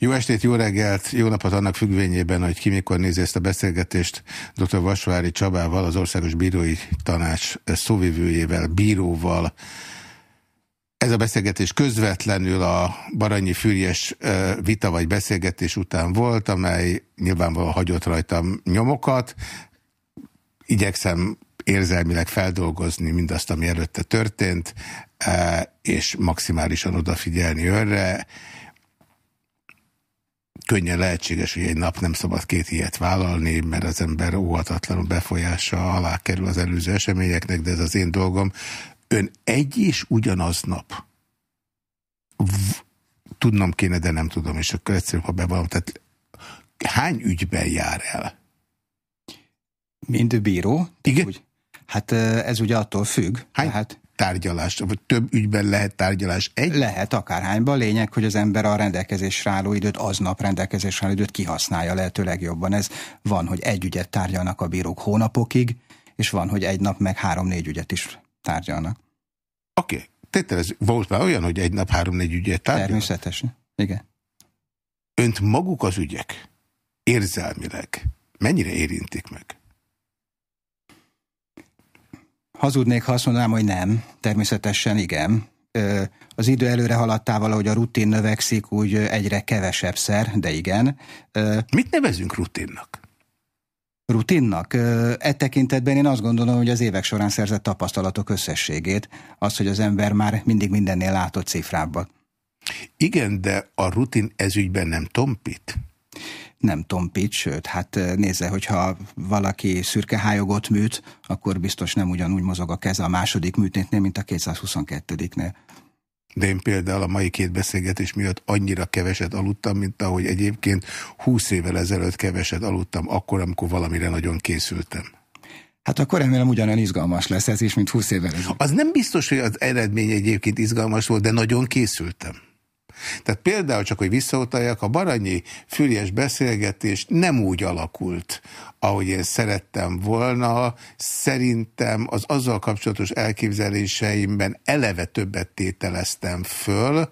Jó estét, jó reggelt, jó napot annak függvényében, hogy ki mikor nézi ezt a beszélgetést dr. Vasvári Csabával, az Országos Bírói Tanács szóvivőjével, bíróval. Ez a beszélgetés közvetlenül a Baranyi Fürjes vita vagy beszélgetés után volt, amely nyilvánvalóan hagyott rajtam nyomokat. Igyekszem érzelmileg feldolgozni mindazt, ami előtte történt, és maximálisan odafigyelni önre könnyen lehetséges, hogy egy nap nem szabad két ilyet vállalni, mert az ember óhatatlanul befolyása alá kerül az előző eseményeknek, de ez az én dolgom. Ön egy és ugyanaz nap tudnom kéne, de nem tudom, és akkor egyszerűen, ha bevallom, tehát hány ügyben jár el? Mind bíró? Igen? Úgy, hát ez ugye attól függ. Hány? Tehát tárgyalás, vagy több ügyben lehet tárgyalás egy? Lehet akárhányban. Lényeg, hogy az ember a rendelkezésre álló időt, aznap rendelkezésre álló időt kihasználja lehető legjobban. Ez van, hogy egy ügyet tárgyalnak a bírók hónapokig, és van, hogy egy nap meg három-négy ügyet is tárgyalnak. Oké. Okay. Tételez, volt már olyan, hogy egy nap három-négy ügyet tárgyalnak? Természetesen. Igen. Önt maguk az ügyek érzelmileg mennyire érintik meg? Hazudnék, ha azt mondanám, hogy nem. Természetesen igen. Az idő előre haladtával, ahogy a rutin növekszik, úgy egyre kevesebb szer, de igen. Mit nevezünk rutinnak? rutinnak. E tekintetben én azt gondolom, hogy az évek során szerzett tapasztalatok összességét, az, hogy az ember már mindig mindennél látott cifrábbat. Igen, de a rutin ezügyben nem tompít? Nem tompít, sőt, hát nézze, hogyha valaki szürkehájogot műt, akkor biztos nem ugyanúgy mozog a keze a második műtétnél, mint a 222-nél. De én például a mai két beszélgetés miatt annyira keveset aludtam, mint ahogy egyébként 20 évvel ezelőtt keveset aludtam, akkor, amikor valamire nagyon készültem. Hát akkor remélem ugyanolyan izgalmas lesz ez is, mint 20 évvel ezelőtt. Az nem biztos, hogy az eredmény egyébként izgalmas volt, de nagyon készültem. Tehát például csak, hogy visszautaljak, a Baranyi Füriás beszélgetés nem úgy alakult, ahogy én szerettem volna. Szerintem az azzal kapcsolatos elképzeléseimben eleve többet tételeztem föl,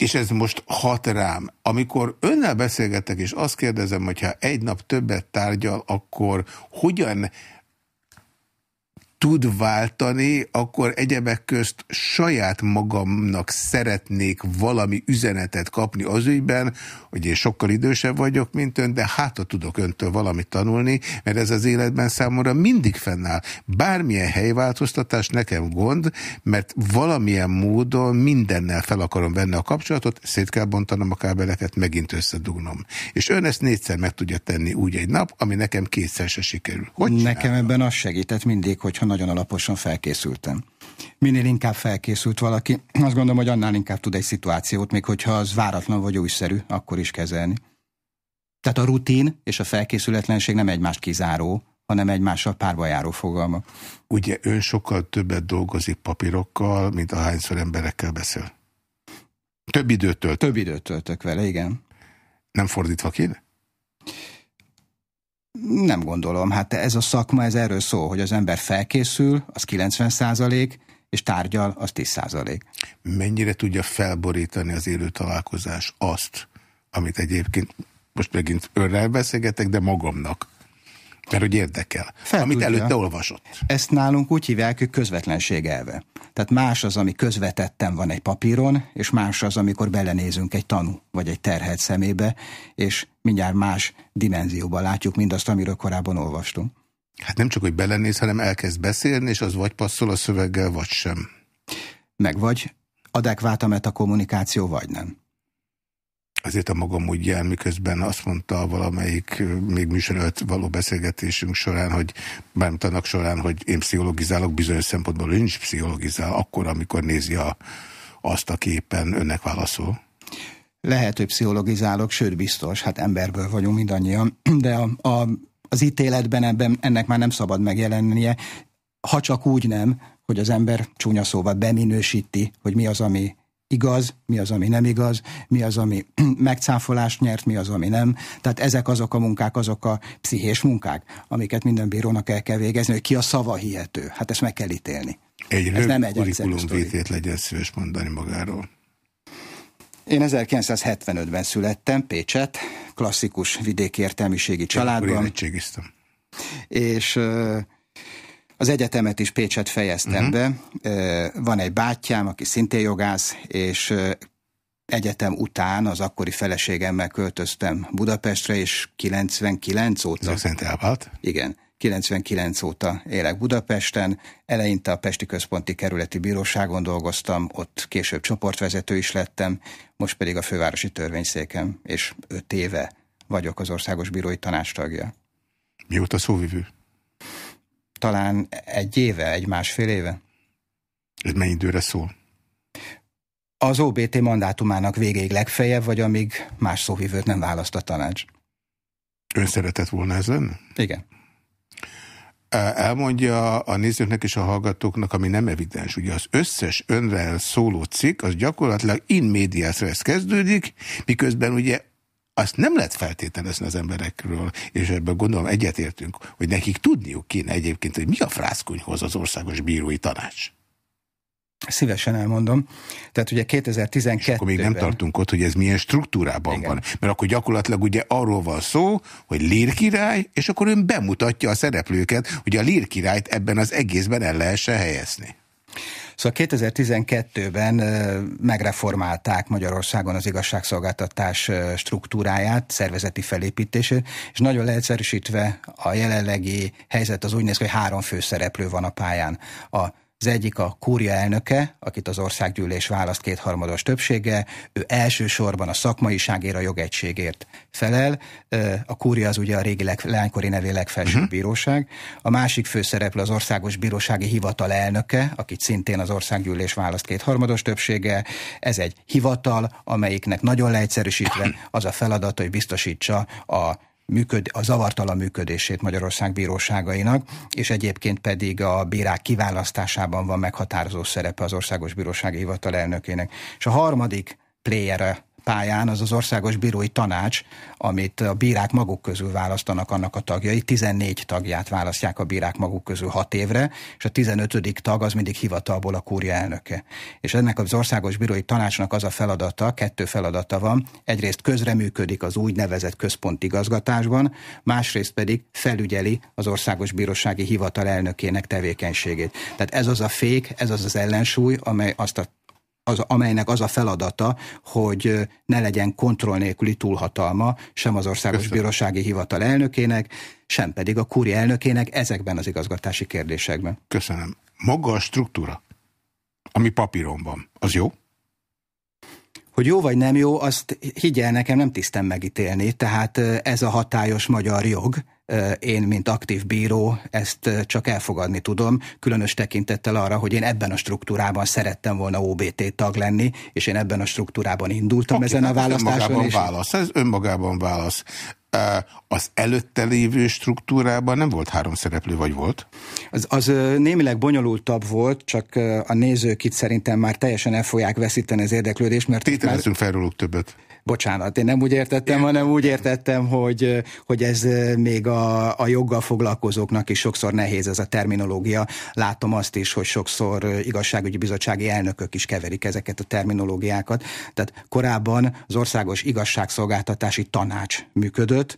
és ez most hat rám. Amikor önnel beszélgetek, és azt kérdezem, hogyha egy nap többet tárgyal, akkor hogyan tud váltani, akkor egyebek közt saját magamnak szeretnék valami üzenetet kapni az ügyben, hogy én sokkal idősebb vagyok, mint ön, de hát tudok öntől valamit tanulni, mert ez az életben számomra mindig fennáll. Bármilyen helyváltoztatás nekem gond, mert valamilyen módon mindennel fel akarom venni a kapcsolatot, szét kell bontanom a kábeleket, megint összedugnom. És ön ezt négyszer meg tudja tenni úgy egy nap, ami nekem kétszer se sikerül. Hogy nekem ebben az segített mindig, hogyha nagyon alaposan felkészültem. Minél inkább felkészült valaki, azt gondolom, hogy annál inkább tud egy szituációt, még hogyha az váratlan vagy újszerű, akkor is kezelni. Tehát a rutin és a felkészületlenség nem egymást kizáró, hanem egymással párba járó fogalma. Ugye ön sokkal többet dolgozik papírokkal, mint ahányszor emberekkel beszél? Több időt tölt? Több időt töltök vele, igen. Nem fordítva kéne? Nem gondolom. Hát ez a szakma, ez erről szól, hogy az ember felkészül, az 90 százalék, és tárgyal, az 10 százalék. Mennyire tudja felborítani az élő találkozás azt, amit egyébként most megint önrel beszélgetek, de magamnak mert hogy érdekel. Fel amit tudja. előtte olvasott. Ezt nálunk úgy hívják, hogy közvetlenség elve. Tehát más az, ami közvetetten van egy papíron, és más az, amikor belenézünk egy tanú, vagy egy terhelt szemébe, és mindjárt más dimenzióban látjuk mindazt, amiről korábban olvastunk. Hát nem csak, hogy belenéz, hanem elkezd beszélni, és az vagy passzol a szöveggel, vagy sem. Meg vagy adekvát a metakommunikáció, vagy nem azért a magam úgy jár, miközben azt mondta valamelyik még műsor előtt való beszélgetésünk során, hogy bármint annak során, hogy én pszichologizálok, bizonyos szempontból is pszichologizál, akkor, amikor nézi a, azt a képen, önnek válaszol. Lehet, hogy pszichologizálok, sőt biztos, hát emberből vagyunk mindannyian, de a, a, az ítéletben ebben, ennek már nem szabad megjelennie, ha csak úgy nem, hogy az ember csúnya szóval beminősíti, hogy mi az, ami igaz, mi az, ami nem igaz, mi az, ami megcáfolást nyert, mi az, ami nem. Tehát ezek azok a munkák, azok a pszichés munkák, amiket minden bírónak el kell végezni, hogy ki a szava hihető. Hát ezt meg kell ítélni. Egy Ez nem egy kurikulumvétét legyen szíves mondani magáról. Én 1975-ben születtem, Pécset, klasszikus vidéki értelmiségi családban. Én És az egyetemet is Pécset fejeztem uh-huh. be. Van egy bátyám, aki szintén jogász, és egyetem után az akkori feleségemmel költöztem Budapestre, és 99 óta... Ezek szerint elvált? Igen. 99 óta élek Budapesten, eleinte a Pesti Központi Kerületi Bíróságon dolgoztam, ott később csoportvezető is lettem, most pedig a fővárosi törvényszékem, és öt éve vagyok az Országos Bírói Tanács tagja. Mióta szóvivő? Talán egy éve, egy másfél éve. Ez mennyi időre szól? Az OBT mandátumának végéig legfeljebb, vagy amíg más szóvivőt nem választ a tanács. Ön szeretett volna ez lenni? Igen. Elmondja a nézőknek és a hallgatóknak, ami nem evidens. Ugye az összes önrel szóló cikk, az gyakorlatilag in medias kezdődik, miközben ugye azt nem lehet feltételezni az emberekről, és ebben gondolom egyetértünk, hogy nekik tudniuk kéne egyébként, hogy mi a frászkonyhoz az országos bírói tanács. Szívesen elmondom. Tehát ugye 2012-ben... És akkor még nem tartunk ott, hogy ez milyen struktúrában Igen. van. Mert akkor gyakorlatilag ugye arról van szó, hogy lírkirály, és akkor ön bemutatja a szereplőket, hogy a lírkirályt ebben az egészben el lehessen helyezni. Szóval 2012-ben megreformálták Magyarországon az igazságszolgáltatás struktúráját, szervezeti felépítését, és nagyon leegyszerűsítve a jelenlegi helyzet az úgy néz ki, hogy három főszereplő van a pályán. A az egyik a kúria elnöke, akit az országgyűlés választ kétharmados többsége, ő elsősorban a szakmaiságért, a jogegységért felel. A kúria az ugye a régi leg, leánykori nevé legfelsőbb uh-huh. bíróság. A másik főszereplő az országos bírósági hivatal elnöke, akit szintén az országgyűlés választ kétharmados többsége. Ez egy hivatal, amelyiknek nagyon leegyszerűsítve az a feladat, hogy biztosítsa a működ, a zavartalan működését Magyarország bíróságainak, és egyébként pedig a bírák kiválasztásában van meghatározó szerepe az Országos Bírósági Hivatal elnökének. És a harmadik playere pályán az az országos bírói tanács, amit a bírák maguk közül választanak annak a tagjai. 14 tagját választják a bírák maguk közül 6 évre, és a 15. tag az mindig hivatalból a kúria elnöke. És ennek az országos bírói tanácsnak az a feladata, kettő feladata van. Egyrészt közreműködik az úgynevezett központi igazgatásban, másrészt pedig felügyeli az országos bírósági hivatal elnökének tevékenységét. Tehát ez az a fék, ez az az ellensúly, amely azt a az, amelynek az a feladata, hogy ne legyen kontroll nélküli túlhatalma sem az Országos Köszönöm. Bírósági Hivatal elnökének, sem pedig a kúri elnökének ezekben az igazgatási kérdésekben. Köszönöm. Maga a struktúra, ami papíron van, az jó? Hogy jó vagy nem jó, azt higgyel nekem nem tisztem megítélni, tehát ez a hatályos magyar jog, én, mint aktív bíró, ezt csak elfogadni tudom, különös tekintettel arra, hogy én ebben a struktúrában szerettem volna OBT tag lenni, és én ebben a struktúrában indultam okay, ezen a választáson. Önmagában és... válasz, ez önmagában válasz. Az előtte lévő struktúrában nem volt három szereplő, vagy volt? Az, az némileg bonyolultabb volt, csak a nézők itt szerintem már teljesen el fogják veszíteni az érdeklődést, mert... Tételezünk már... fel róluk többet. Bocsánat, én nem úgy értettem, hanem úgy értettem, hogy, hogy ez még a, a joggal foglalkozóknak is sokszor nehéz ez a terminológia. Látom azt is, hogy sokszor igazságügyi bizottsági elnökök is keverik ezeket a terminológiákat. Tehát korábban az Országos Igazságszolgáltatási Tanács működött,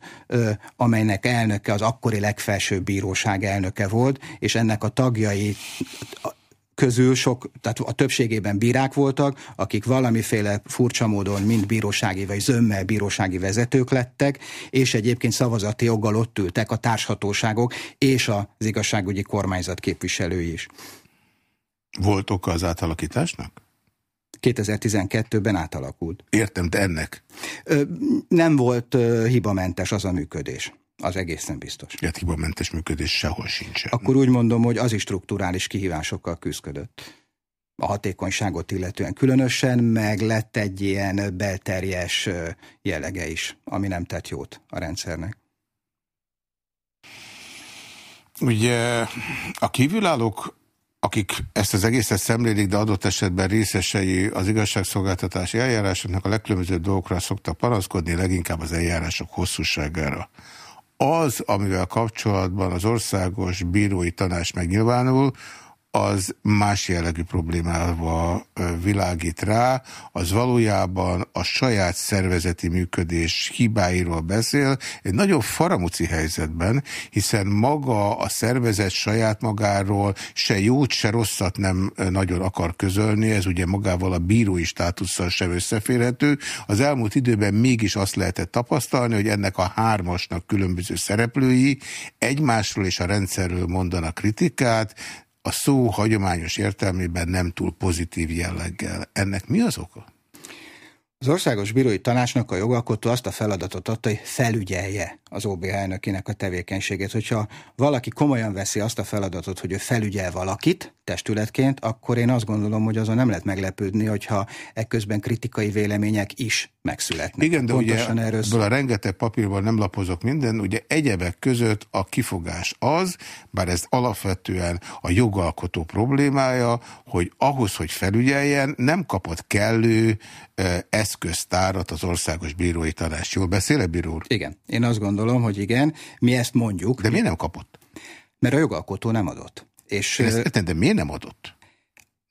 amelynek elnöke az akkori legfelsőbb bíróság elnöke volt, és ennek a tagjai közül sok, tehát a többségében bírák voltak, akik valamiféle furcsa módon mind bírósági vagy zömmel bírósági vezetők lettek, és egyébként szavazati joggal ott ültek a társhatóságok és az igazságügyi kormányzat képviselői is. Volt oka az átalakításnak? 2012-ben átalakult. Értem, de ennek? Ö, nem volt ö, hibamentes az a működés. Az egészen biztos. Hát hibamentes működés sehol sincs. Akkor úgy mondom, hogy az is strukturális kihívásokkal küzdött. A hatékonyságot illetően különösen, meg lett egy ilyen belterjes jellege is, ami nem tett jót a rendszernek. Ugye a kívülállók, akik ezt az egészet szemlélik, de adott esetben részesei az igazságszolgáltatási eljárásoknak a legkülönbözőbb dolgokra szoktak panaszkodni, leginkább az eljárások hosszúságára az, amivel kapcsolatban az országos bírói tanács megnyilvánul, az más jellegű problémával világít rá, az valójában a saját szervezeti működés hibáiról beszél, egy nagyon faramuci helyzetben, hiszen maga a szervezet saját magáról se jót, se rosszat nem nagyon akar közölni, ez ugye magával a bírói státusszal sem összeférhető. Az elmúlt időben mégis azt lehetett tapasztalni, hogy ennek a hármasnak különböző szereplői egymásról és a rendszerről mondanak kritikát, a szó hagyományos értelmében nem túl pozitív jelleggel. Ennek mi az oka? Az Országos Bírói Tanácsnak a jogalkotó azt a feladatot adta, hogy felügyelje az OBH elnökének a tevékenységét. Hogyha valaki komolyan veszi azt a feladatot, hogy ő felügyel valakit testületként, akkor én azt gondolom, hogy azon nem lehet meglepődni, hogyha ekközben kritikai vélemények is megszületnek. Igen, de Pontosan ugye erről a rengeteg papírban nem lapozok minden, ugye egyebek között a kifogás az, bár ez alapvetően a jogalkotó problémája, hogy ahhoz, hogy felügyeljen, nem kapott kellő eszköztárat az Országos Bírói Tanács. Jól beszél-e, bíró Igen, én azt gondolom, hogy igen, mi ezt mondjuk. De miért nem kapott? Mert a jogalkotó nem adott. És, ezt, de miért nem adott?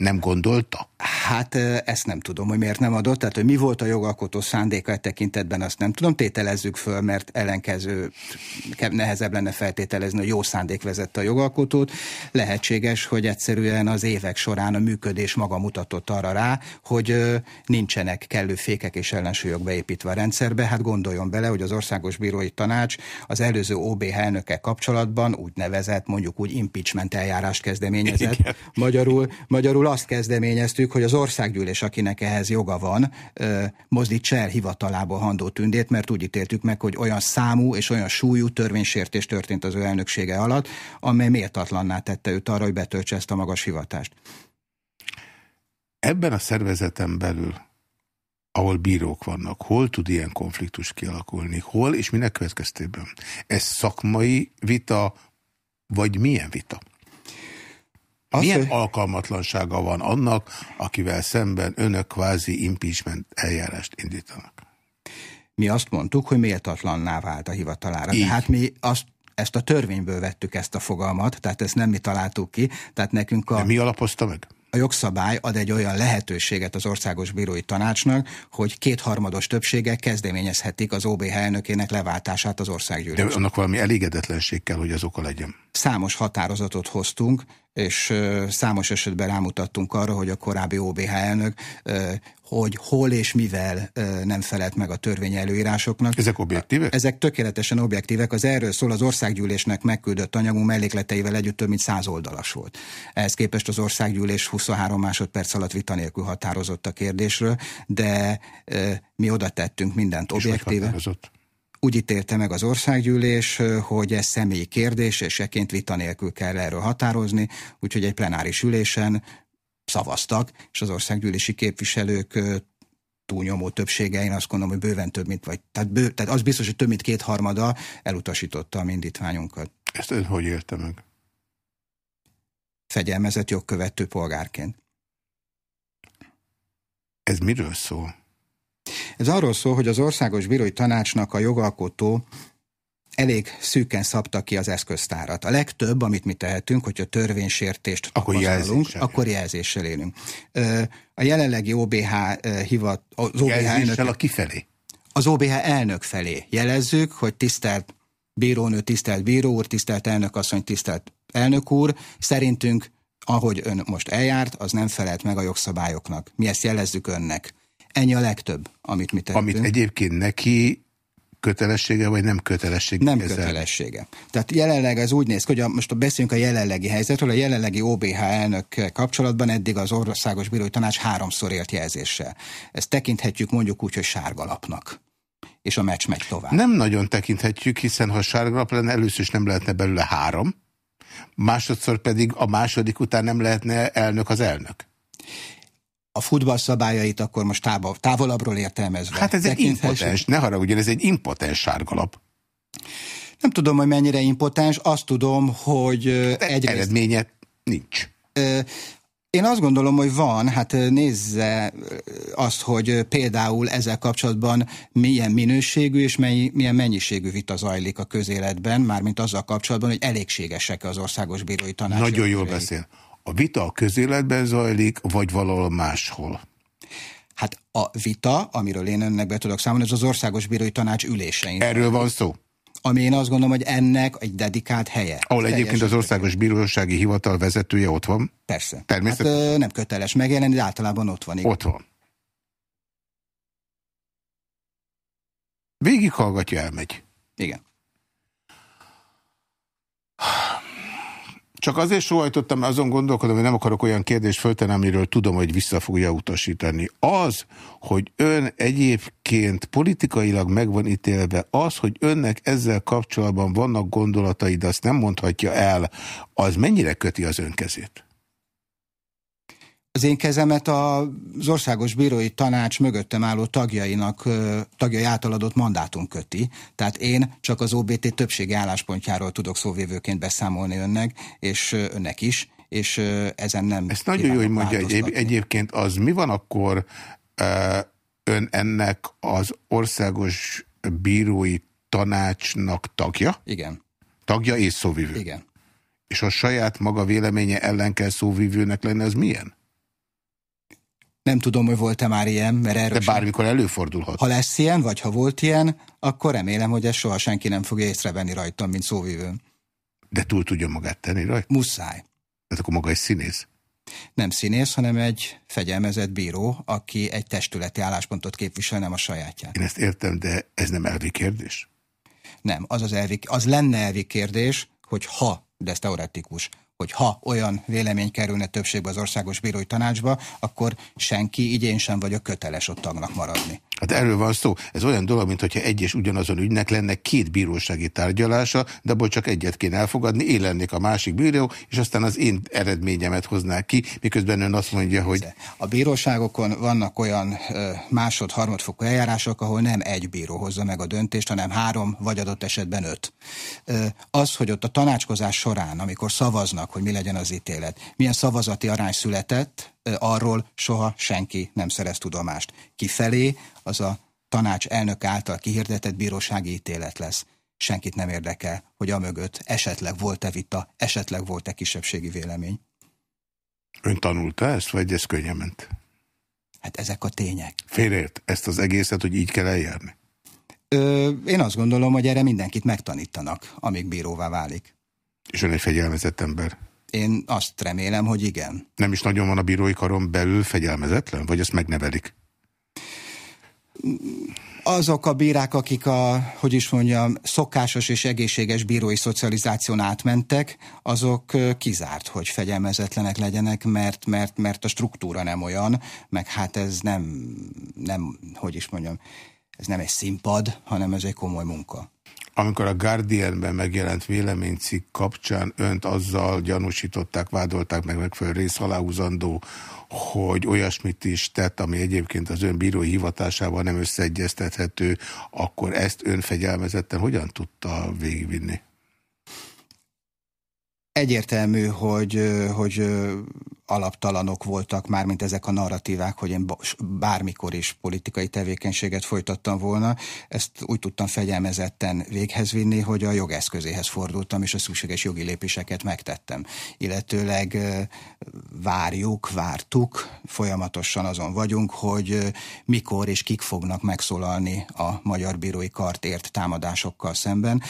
Nem gondolta? Hát ezt nem tudom, hogy miért nem adott. Tehát, hogy mi volt a jogalkotó szándéka e tekintetben, azt nem tudom. Tételezzük föl, mert ellenkező nehezebb lenne feltételezni, hogy jó szándék vezette a jogalkotót. Lehetséges, hogy egyszerűen az évek során a működés maga mutatott arra rá, hogy nincsenek kellő fékek és ellensúlyok beépítve a rendszerbe. Hát gondoljon bele, hogy az Országos Bírói Tanács az előző OBH elnöke kapcsolatban úgy nevezett, mondjuk úgy impeachment eljárást kezdeményezett. Magyarul, magyarul azt kezdeményeztük, hogy az országgyűlés, akinek ehhez joga van, mozdítsa el hivatalából Handó Tündét, mert úgy ítéltük meg, hogy olyan számú és olyan súlyú törvénysértés történt az ő elnöksége alatt, amely méltatlanná tette őt arra, hogy betöltse ezt a magas hivatást. Ebben a szervezeten belül, ahol bírók vannak, hol tud ilyen konfliktus kialakulni? Hol és minek következtében? Ez szakmai vita, vagy milyen vita? Azt, Milyen hogy... alkalmatlansága van annak, akivel szemben önök kvázi impeachment eljárást indítanak? Mi azt mondtuk, hogy méltatlanná vált a hivatalára. Így. hát mi azt ezt a törvényből vettük ezt a fogalmat, tehát ezt nem mi találtuk ki. Tehát nekünk a... De mi alapozta meg? A jogszabály ad egy olyan lehetőséget az Országos Bírói Tanácsnak, hogy kétharmados többséggel kezdeményezhetik az OBH elnökének leváltását az országgyűlésben. De annak valami elégedetlenség kell, hogy az oka legyen. Számos határozatot hoztunk, és számos esetben rámutattunk arra, hogy a korábbi OBH elnök hogy hol és mivel nem felelt meg a törvény előírásoknak. Ezek objektívek? Ezek tökéletesen objektívek. Az erről szól az országgyűlésnek megküldött anyagú mellékleteivel együtt több mint száz oldalas volt. Ehhez képest az országgyűlés 23 másodperc alatt vita nélkül határozott a kérdésről, de mi oda tettünk mindent objektíve úgy ítélte meg az országgyűlés, hogy ez személyi kérdés, és eként vita nélkül kell erről határozni, úgyhogy egy plenáris ülésen szavaztak, és az országgyűlési képviselők túlnyomó többsége, én azt gondolom, hogy bőven több, mint vagy, tehát, bő, tehát az biztos, hogy több mint kétharmada elutasította a mindítványunkat. Ezt ön hogy érte meg? Fegyelmezett jogkövető polgárként. Ez miről szól? Ez arról szól, hogy az Országos Bírói Tanácsnak a jogalkotó elég szűken szabta ki az eszköztárat. A legtöbb, amit mi tehetünk, hogyha törvénysértést akkor jelzéssel. akkor jelzéssel élünk. A jelenlegi OBH hivat... Az OBH elnök, a kifelé? Az OBH elnök felé jelezzük, hogy tisztelt bírónő, tisztelt bíró úr, tisztelt elnök asszony, tisztelt elnök úr, szerintünk, ahogy ön most eljárt, az nem felelt meg a jogszabályoknak. Mi ezt jelezzük önnek. Ennyi a legtöbb, amit mi tettünk. Amit egyébként neki kötelessége, vagy nem kötelessége? Nem ezzel? kötelessége. Tehát jelenleg ez úgy néz ki, hogy a, most beszéljünk a jelenlegi helyzetről, a jelenlegi OBH elnök kapcsolatban eddig az Országos Bírói Tanács háromszor élt jelzéssel. Ezt tekinthetjük mondjuk úgy, hogy sárgalapnak és a meccs megy tovább. Nem nagyon tekinthetjük, hiszen ha sárgalap lenne, először is nem lehetne belőle három, másodszor pedig a második után nem lehetne elnök az elnök a futball szabályait akkor most távol, távolabbról értelmezve. Hát ez egy impotens, ne haragudjon, ez egy impotens sárgalap. Nem tudom, hogy mennyire impotens, azt tudom, hogy egyrészt... Eredménye nincs. Én azt gondolom, hogy van, hát nézze azt, hogy például ezzel kapcsolatban milyen minőségű és mennyi, milyen mennyiségű vita zajlik a közéletben, mármint azzal kapcsolatban, hogy elégségesek az országos bírói tanács. Nagyon jól beszél A vita a közéletben zajlik, vagy valahol máshol? Hát a vita, amiről én önnek be tudok számolni, ez az Országos Bírói Tanács ülésein. Erről van szó? Ami én azt gondolom, hogy ennek egy dedikált helye. Ahol egyébként az Országos Bírósági Hivatal vezetője ott van? Persze. Természetesen. Hát, nem köteles megjelenni, de általában ott van. Igen. Ott van. Végighallgatja, elmegy. Igen. Csak azért sohajtottam, mert azon gondolkodom, hogy nem akarok olyan kérdést föltenni, amiről tudom, hogy vissza fogja utasítani. Az, hogy ön egyébként politikailag meg van ítélve, az, hogy önnek ezzel kapcsolatban vannak gondolatai, de azt nem mondhatja el, az mennyire köti az ön kezét? Az én kezemet az Országos Bírói Tanács mögöttem álló tagjainak, tagjai által adott mandátum köti. Tehát én csak az OBT többségi álláspontjáról tudok szóvévőként beszámolni önnek, és önnek is, és ezen nem... Ezt nagyon jó, hogy mondja egyéb, egyébként az mi van akkor ön ennek az Országos Bírói Tanácsnak tagja? Igen. Tagja és szóvivő? Igen. És a saját maga véleménye ellen kell szóvivőnek lenni, az milyen? Nem tudom, hogy volt-e már ilyen, mert erről De bármikor sem. előfordulhat. Ha lesz ilyen, vagy ha volt ilyen, akkor remélem, hogy ezt soha senki nem fogja észrevenni rajtam, mint szóvívő. De túl tudja magát tenni rajta? Muszáj. Tehát akkor maga egy színész? Nem színész, hanem egy fegyelmezett bíró, aki egy testületi álláspontot képvisel, nem a sajátját. Én ezt értem, de ez nem elvi kérdés? Nem, az, az, elvi, az lenne elvi kérdés, hogy ha, de ez teoretikus, hogy ha olyan vélemény kerülne többségbe az országos bírói tanácsba, akkor senki, így én sem vagyok köteles ott tagnak maradni. Hát erről van szó. Ez olyan dolog, mint hogyha egy és ugyanazon ügynek lenne két bírósági tárgyalása, de abból csak egyet kéne elfogadni, én lennék a másik bíró, és aztán az én eredményemet hoznák ki, miközben ön azt mondja, hogy... A bíróságokon vannak olyan másod, harmadfokú eljárások, ahol nem egy bíró hozza meg a döntést, hanem három, vagy adott esetben öt. Az, hogy ott a tanácskozás során, amikor szavaznak, hogy mi legyen az ítélet, milyen szavazati arány született, arról soha senki nem szerez tudomást. Kifelé az a tanács elnök által kihirdetett bírósági ítélet lesz. Senkit nem érdekel, hogy a mögött esetleg volt-e vita, esetleg volt-e kisebbségi vélemény. Ön tanulta ezt, vagy ez könnyen ment? Hát ezek a tények. Félért ezt az egészet, hogy így kell eljárni? Ö, én azt gondolom, hogy erre mindenkit megtanítanak, amíg bíróvá válik. És ön egy fegyelmezett ember? Én azt remélem, hogy igen. Nem is nagyon van a bírói karon belül fegyelmezetlen? Vagy ezt megnevelik? azok a bírák, akik a, hogy is mondjam, szokásos és egészséges bírói szocializáción átmentek, azok kizárt, hogy fegyelmezetlenek legyenek, mert, mert, mert a struktúra nem olyan, meg hát ez nem, nem, hogy is mondjam, ez nem egy színpad, hanem ez egy komoly munka. Amikor a Guardianben megjelent véleménycikk kapcsán önt azzal gyanúsították, vádolták meg megfelelő rész aláhúzandó, hogy olyasmit is tett, ami egyébként az ön bírói hivatásával nem összeegyeztethető, akkor ezt önfegyelmezetten hogyan tudta végigvinni? Egyértelmű, hogy, hogy alaptalanok voltak már, mint ezek a narratívák, hogy én bármikor is politikai tevékenységet folytattam volna. Ezt úgy tudtam fegyelmezetten véghez vinni, hogy a jogeszközéhez fordultam, és a szükséges jogi lépéseket megtettem. Illetőleg várjuk, vártuk, folyamatosan azon vagyunk, hogy mikor és kik fognak megszólalni a Magyar Bírói Kartért támadásokkal szemben.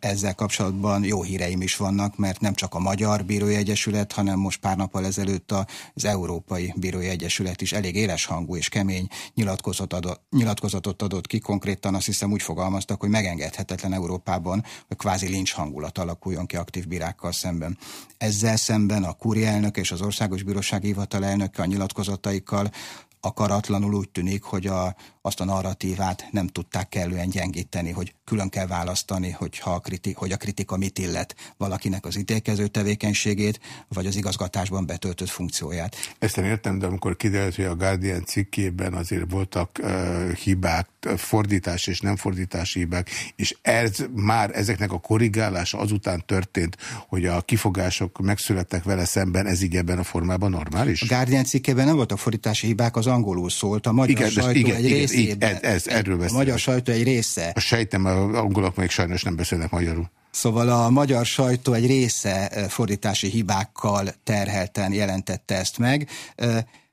Ezzel kapcsolatban jó híreim is vannak, mert nem csak a Magyar Bírói Egyesület, hanem most pár nappal ezelőtt ezelőtt az Európai Bírói Egyesület is elég éles hangú és kemény nyilatkozatot adott, nyilatkozatot adott ki. Konkrétan azt hiszem úgy fogalmaztak, hogy megengedhetetlen Európában, hogy kvázi lincs hangulat alakuljon ki aktív bírákkal szemben. Ezzel szemben a kúri elnök és az Országos Bírósági Hivatal elnöke a nyilatkozataikkal akaratlanul úgy tűnik, hogy a, azt a narratívát nem tudták kellően gyengíteni, hogy külön kell választani, hogy, ha a, kriti, hogy a kritika mit illet valakinek az ítélkező tevékenységét, vagy az igazgatásban betöltött funkcióját. Ezt nem értem, de amikor kiderült, hogy a Guardian cikkében azért voltak uh, hibák, fordítás és nem fordítási hibák, és ez már ezeknek a korrigálása azután történt, hogy a kifogások megszülettek vele szemben, ez így ebben a formában normális? A Guardian cikkében nem voltak fordítási hibák, az angolul szólt, a magyar igen, sajtó igen, egy igen, részében. Ez, ez, erről A magyar sajtó egy része. A sejtem, a angolok még sajnos nem beszélnek magyarul. Szóval a magyar sajtó egy része fordítási hibákkal terhelten jelentette ezt meg.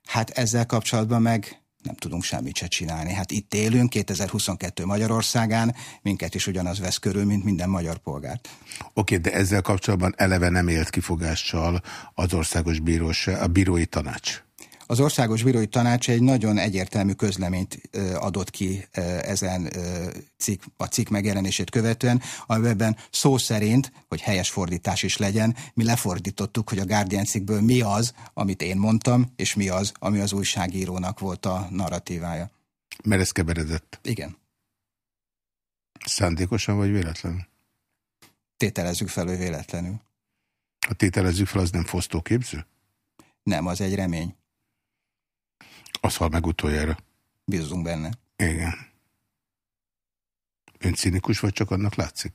Hát ezzel kapcsolatban meg nem tudunk semmit se csinálni. Hát itt élünk, 2022 Magyarországán, minket is ugyanaz vesz körül, mint minden magyar polgárt. Oké, de ezzel kapcsolatban eleve nem élt kifogással az országos bíróság, a bírói tanács. Az Országos Bírói Tanács egy nagyon egyértelmű közleményt adott ki ezen cikk, a cikk megjelenését követően, amiben szó szerint, hogy helyes fordítás is legyen, mi lefordítottuk, hogy a Guardian cikkből mi az, amit én mondtam, és mi az, ami az újságírónak volt a narratívája. Mert ez keveredett. Igen. Szándékosan vagy véletlenül? Tételezzük fel, hogy véletlenül. A tételezzük fel, az nem fosztóképző? Nem, az egy remény. Az hal meg utoljára. Bízunk benne. Igen. Ön cinikus vagy csak annak látszik?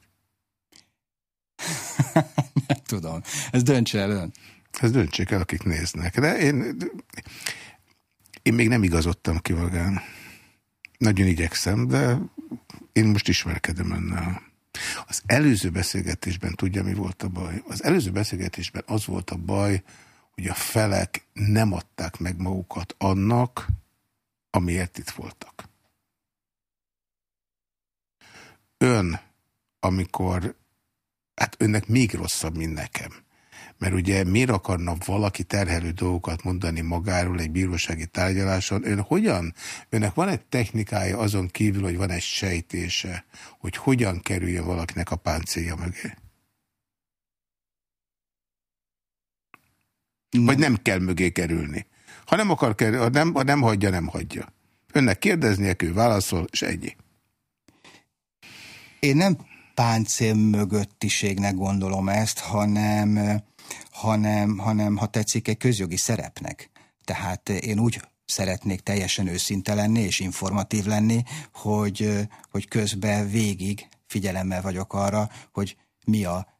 Nem tudom. Ez döntse el ön. Ez döntsék el, akik néznek. De én, én még nem igazodtam ki magán. Nagyon igyekszem, de én most ismerkedem önnel. Az előző beszélgetésben tudja, mi volt a baj? Az előző beszélgetésben az volt a baj, hogy a felek nem adták meg magukat annak, amiért itt voltak. Ön, amikor, hát önnek még rosszabb, mint nekem, mert ugye miért akarna valaki terhelő dolgokat mondani magáról egy bírósági tárgyaláson? Ön hogyan, önnek van egy technikája azon kívül, hogy van egy sejtése, hogy hogyan kerüljön valakinek a páncélja mögé? Vagy nem kell mögé kerülni. Ha nem akar kerülni, ha nem, ha nem hagyja, nem hagyja. Önnek kérdeznie ő válaszol, és ennyi. Én nem páncél mögöttiségnek gondolom ezt, hanem, hanem, hanem, ha tetszik, egy közjogi szerepnek. Tehát én úgy szeretnék teljesen őszinte lenni és informatív lenni, hogy, hogy közben végig figyelemmel vagyok arra, hogy mi a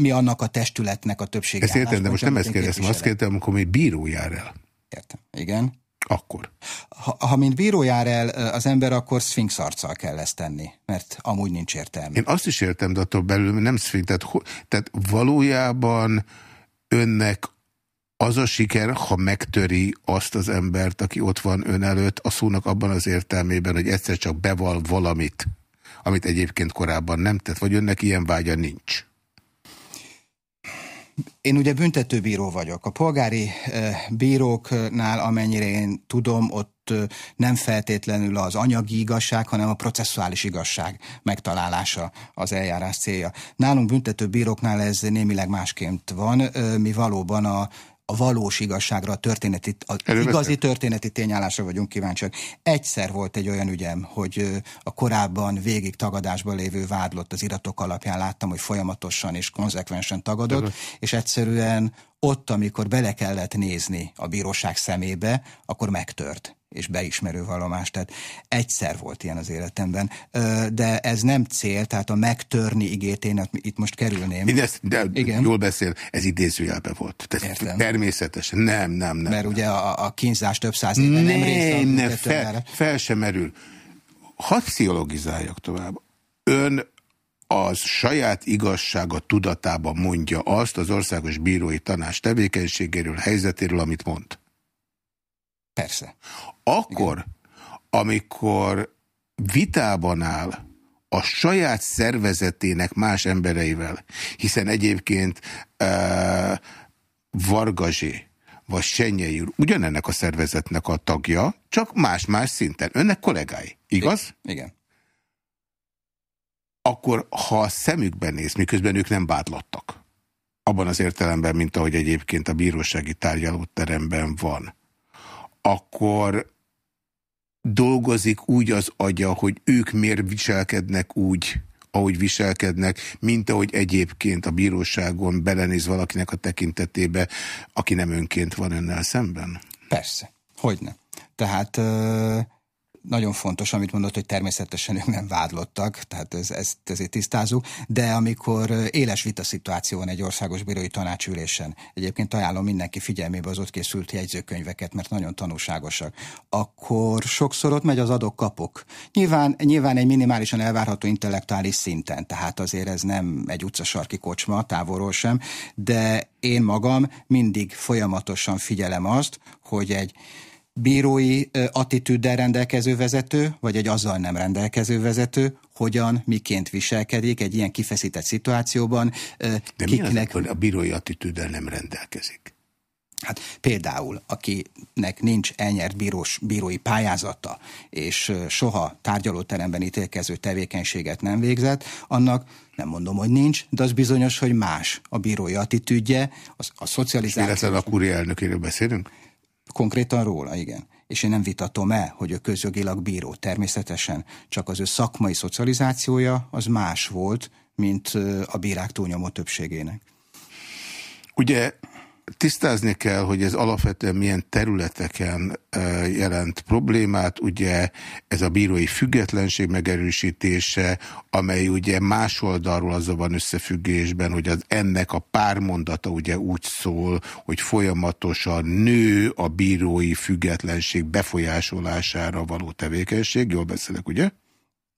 mi annak a testületnek a többsége. Ezt értem, de most nem ezt kérdezem, azt kérdezem, amikor még bíró jár el. Értem, igen. Akkor. Ha, ha mint bíró jár el az ember, akkor szfinx arccal kell ezt tenni, mert amúgy nincs értelme. Én azt is értem, de attól belül nem szfinx, tehát, tehát valójában önnek az a siker, ha megtöri azt az embert, aki ott van ön előtt, a szónak abban az értelmében, hogy egyszer csak beval valamit, amit egyébként korábban nem tett, vagy önnek ilyen vágya nincs. Én ugye büntetőbíró vagyok. A polgári bíróknál, amennyire én tudom, ott nem feltétlenül az anyagi igazság, hanem a processuális igazság megtalálása az eljárás célja. Nálunk büntetőbíróknál ez némileg másként van, mi valóban a a valós igazságra, a történeti, a igazi történeti tényállásra vagyunk kíváncsiak. Egyszer volt egy olyan ügyem, hogy a korábban végig tagadásban lévő vádlott az iratok alapján láttam, hogy folyamatosan és konzekvensen tagadott, Tagadott. és egyszerűen ott, amikor bele kellett nézni a bíróság szemébe, akkor megtört és beismerő vallomás. Tehát egyszer volt ilyen az életemben. De ez nem cél, tehát a megtörni igét én itt most kerülném. Én ezt, de Igen. jól beszél, ez idézőjelben volt. Tehát Értem. Természetesen. Nem, nem, nem. Mert nem. ugye a, a kínzás több száz éve nem, nem része. Nem, fel, fel sem merül. Hadd pszichologizáljak tovább. Ön az saját igazsága tudatában mondja azt az országos bírói tanács tevékenységéről, helyzetéről, amit mond. Persze. Akkor, Igen. amikor vitában áll a saját szervezetének más embereivel, hiszen egyébként uh, Vargazsi vagy Senyei úr ugyanennek a szervezetnek a tagja, csak más-más szinten. Önnek kollégái, igaz? Igen. Akkor, ha a szemükben néz, miközben ők nem bádlattak, abban az értelemben, mint ahogy egyébként a bírósági tárgyalóteremben van, akkor dolgozik úgy az agya, hogy ők miért viselkednek úgy, ahogy viselkednek, mint ahogy egyébként a bíróságon belenéz valakinek a tekintetébe, aki nem önként van önnel szemben? Persze, hogyne. Tehát nagyon fontos, amit mondott, hogy természetesen ők nem vádlottak, tehát ez, ezt ezért tisztázunk, de amikor éles vita szituáció van egy országos bírói tanácsülésen, egyébként ajánlom mindenki figyelmébe az ott készült jegyzőkönyveket, mert nagyon tanulságosak, akkor sokszor ott megy az adok-kapok. Nyilván, nyilván egy minimálisan elvárható intellektuális szinten, tehát azért ez nem egy utcasarki kocsma, távolról sem, de én magam mindig folyamatosan figyelem azt, hogy egy bírói attitűddel rendelkező vezető, vagy egy azzal nem rendelkező vezető, hogyan, miként viselkedik egy ilyen kifeszített szituációban. De kiknek... mi az, a bírói attitűddel nem rendelkezik? Hát például, akinek nincs elnyert bírós, bírói pályázata, és soha tárgyalóteremben ítélkező tevékenységet nem végzett, annak nem mondom, hogy nincs, de az bizonyos, hogy más a bírói attitűdje, az, a szocializáció. Véletlen a kúri elnökéről beszélünk? Konkrétan róla, igen. És én nem vitatom el, hogy ő közjogilag bíró. Természetesen csak az ő szakmai szocializációja az más volt, mint a bírák túlnyomó többségének. Ugye tisztázni kell, hogy ez alapvetően milyen területeken jelent problémát. Ugye ez a bírói függetlenség megerősítése, amely ugye más oldalról azzal van összefüggésben, hogy az ennek a pármondata ugye úgy szól, hogy folyamatosan nő a bírói függetlenség befolyásolására való tevékenység. Jól beszélek, ugye?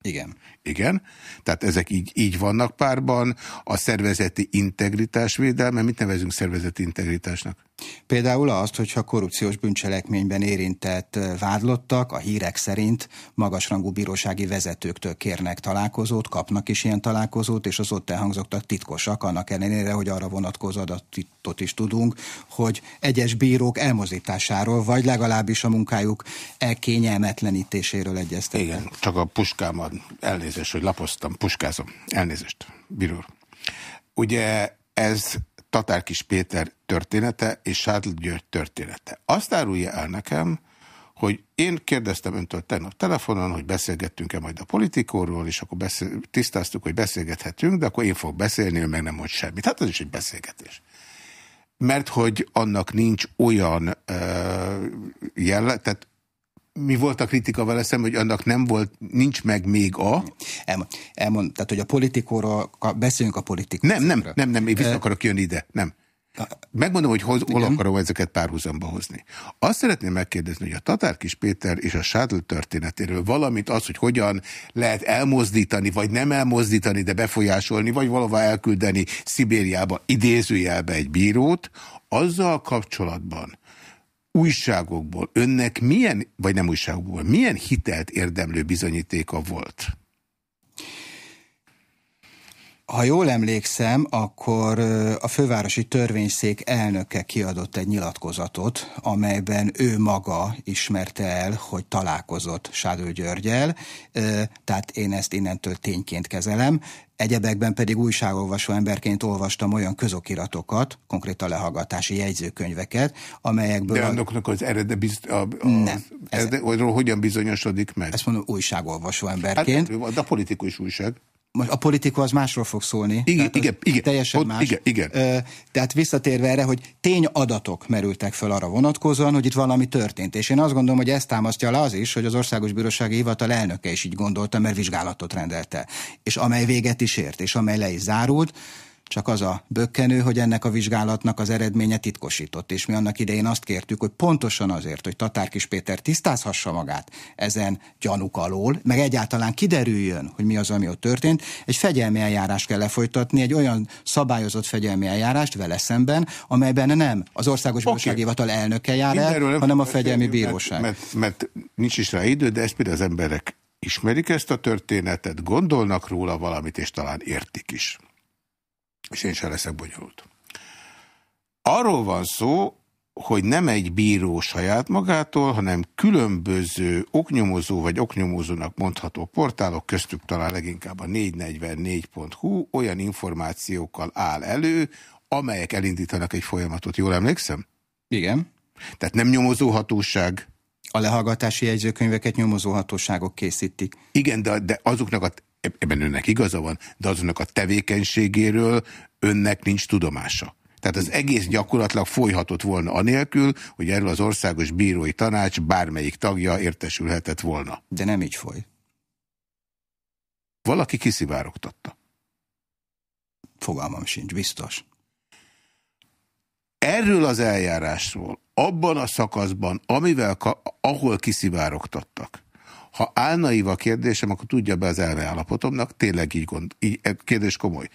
Igen. Igen, tehát ezek így, így vannak párban. A szervezeti integritás védelme, mit nevezünk szervezeti integritásnak? Például azt, hogyha korrupciós bűncselekményben érintett vádlottak, a hírek szerint magasrangú bírósági vezetőktől kérnek találkozót, kapnak is ilyen találkozót, és az ott elhangzottak titkosak, annak ellenére, hogy arra vonatkozó adatot is tudunk, hogy egyes bírók elmozításáról, vagy legalábbis a munkájuk elkényelmetlenítéséről egyeztetnek. Igen, csak a puskámmal elnézést, hogy lapoztam, puskázom, elnézést, bíró. Ugye ez Tatár Kis Péter története és Sádl György története. Azt árulja el nekem, hogy én kérdeztem öntől tegnap telefonon, hogy beszélgettünk-e majd a politikóról, és akkor beszél, tisztáztuk, hogy beszélgethetünk, de akkor én fogok beszélni, ő meg nem mond semmit. Hát ez is egy beszélgetés. Mert hogy annak nincs olyan uh, jelle, tehát mi volt a kritika vele szemben, hogy annak nem volt, nincs meg még a... Elmond, elmond tehát, hogy a politikóról, beszéljünk a politikóról. Nem, nem, nem, nem, én vissza akarok jönni ide, nem. Megmondom, hogy hoz, hol akarom ezeket párhuzamba hozni. Azt szeretném megkérdezni, hogy a Tatár Kis Péter és a Sádl történetéről, valamint az, hogy hogyan lehet elmozdítani, vagy nem elmozdítani, de befolyásolni, vagy valahova elküldeni Szibériába idézőjelbe egy bírót, azzal kapcsolatban újságokból önnek milyen, vagy nem újságokból, milyen hitelt érdemlő bizonyítéka volt? Ha jól emlékszem, akkor a fővárosi törvényszék elnöke kiadott egy nyilatkozatot, amelyben ő maga ismerte el, hogy találkozott Sádő Györgyel, tehát én ezt innentől tényként kezelem. Egyebekben pedig újságolvasó emberként olvastam olyan közokiratokat, konkrétan lehallgatási jegyzőkönyveket, amelyekből... De annoknak az eredet bizt, a, a, nem. Eredet, hogyan bizonyosodik meg? Ezt mondom újságolvasó emberként. Hát, de a politikus újság most a politika az másról fog szólni. Igen, igen, igen. Teljesen Ott, más. Igen, igen. Tehát visszatérve erre, hogy tényadatok merültek föl arra vonatkozóan, hogy itt valami történt. És én azt gondolom, hogy ezt támasztja le az is, hogy az Országos Bírósági Hivatal elnöke is így gondolta, mert vizsgálatot rendelte. És amely véget is ért, és amely le is zárult, csak az a bökkenő, hogy ennek a vizsgálatnak az eredménye titkosított, és mi annak idején azt kértük, hogy pontosan azért, hogy Tatár Kis Péter tisztázhassa magát ezen gyanuk alól, meg egyáltalán kiderüljön, hogy mi az, ami ott történt, egy fegyelmi eljárást kell lefolytatni, egy olyan szabályozott fegyelmi eljárást vele szemben, amelyben nem az Országos okay. Bírósági Hivatal elnöke jár el, hanem a fegyelmi bíróság. Mert, mert, mert nincs is rá idő, de ezt például az emberek ismerik ezt a történetet, gondolnak róla valamit, és talán értik is és én sem leszek bonyolult. Arról van szó, hogy nem egy bíró saját magától, hanem különböző oknyomozó vagy oknyomozónak mondható portálok, köztük talán leginkább a 444.hu olyan információkkal áll elő, amelyek elindítanak egy folyamatot. Jól emlékszem? Igen. Tehát nem nyomozóhatóság. A lehallgatási jegyzőkönyveket nyomozóhatóságok készítik. Igen, de, de azoknak a ebben önnek igaza van, de azonnak a tevékenységéről önnek nincs tudomása. Tehát az egész gyakorlatilag folyhatott volna anélkül, hogy erről az országos bírói tanács bármelyik tagja értesülhetett volna. De nem így foly. Valaki kiszivárogtatta. Fogalmam sincs, biztos. Erről az eljárásról, abban a szakaszban, amivel, ahol kiszivárogtattak, ha álnaiv a kérdésem, akkor tudja be az elmeállapotomnak, tényleg így gond, így, e, kérdés komoly.